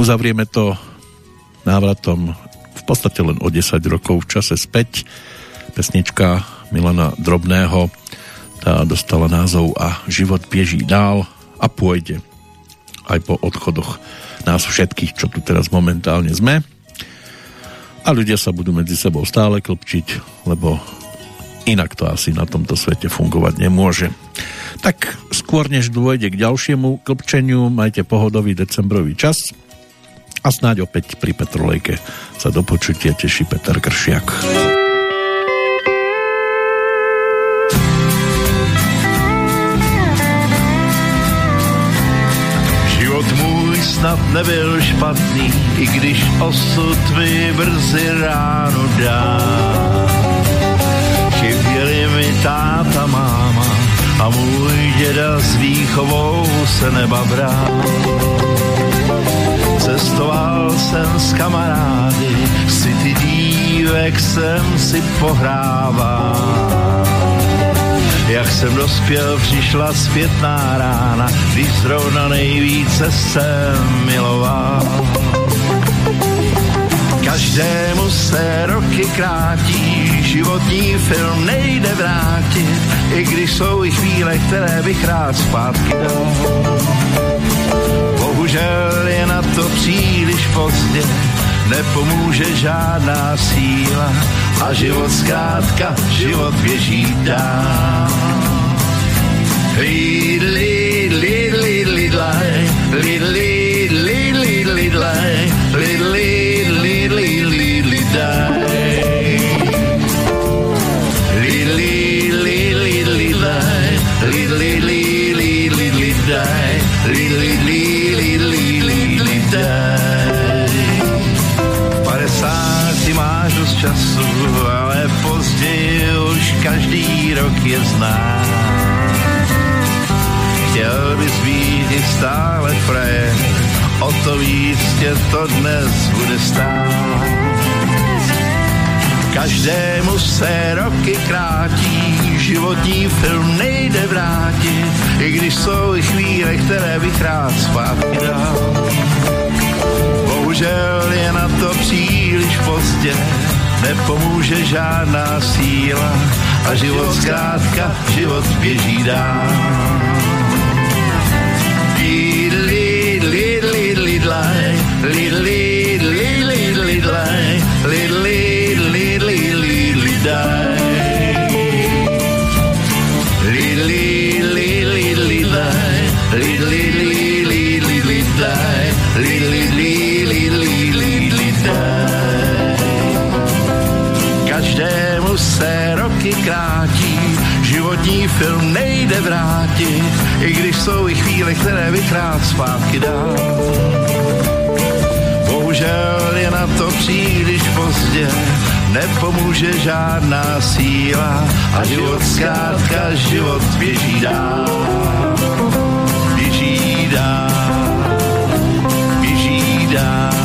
Uzavrieme to návratom v podstate len o 10 rokov v čase späť. Pesnička Milana Drobného tá dostala názov A život bieží dál a pôjde aj po odchodoch nás všetkých, čo tu teraz momentálne sme. A ľudia sa budú medzi sebou stále klopčiť, lebo inak to asi na tomto svete fungovať nemôže. Tak skôr než dôjde k ďalšiemu klpčeniu, majte pohodový decembrový čas a snáď opäť pri Petrolejke sa do počutia teší Peter Kršiak. Snad nebyl špatný, i když osud mi brzy ráno dá. Táta, máma a můj děda s výchovou se nebabral. Cestoval jsem s kamarády, si ty dívek jsem si pohrával. Jak jsem dospěl, přišla zpětná rána, když zrovna nejvíce jsem miloval. Každému se roky krátí, životní film nejde vrátit, i když jsou i chvíle, které bych rád zpátky dal. Bohužel je na to příliš pozdě, nepomůže žádná síla a život zkrátka, život běží dál. Lead, lead, lead, lead, je zná. Chtěl bys i stále frajer, o to víc tě to dnes bude stát. Každému se roky krátí, životní film nejde vrátit, i když jsou i chvíle, které bych rád zpátky dal. Bohužel je na to příliš pozdě, nepomůže žádná síla a život zkrátka, život běží dál. Lidli, lidli, lidlaj, lidli, lidli, životní film nejde vrátit, i když jsou i chvíle, které bych rád zpátky dal. Bohužel je na to příliš pozdě, nepomůže žádná síla a život zkrátka, život běží dál. Běží dál, běží dál.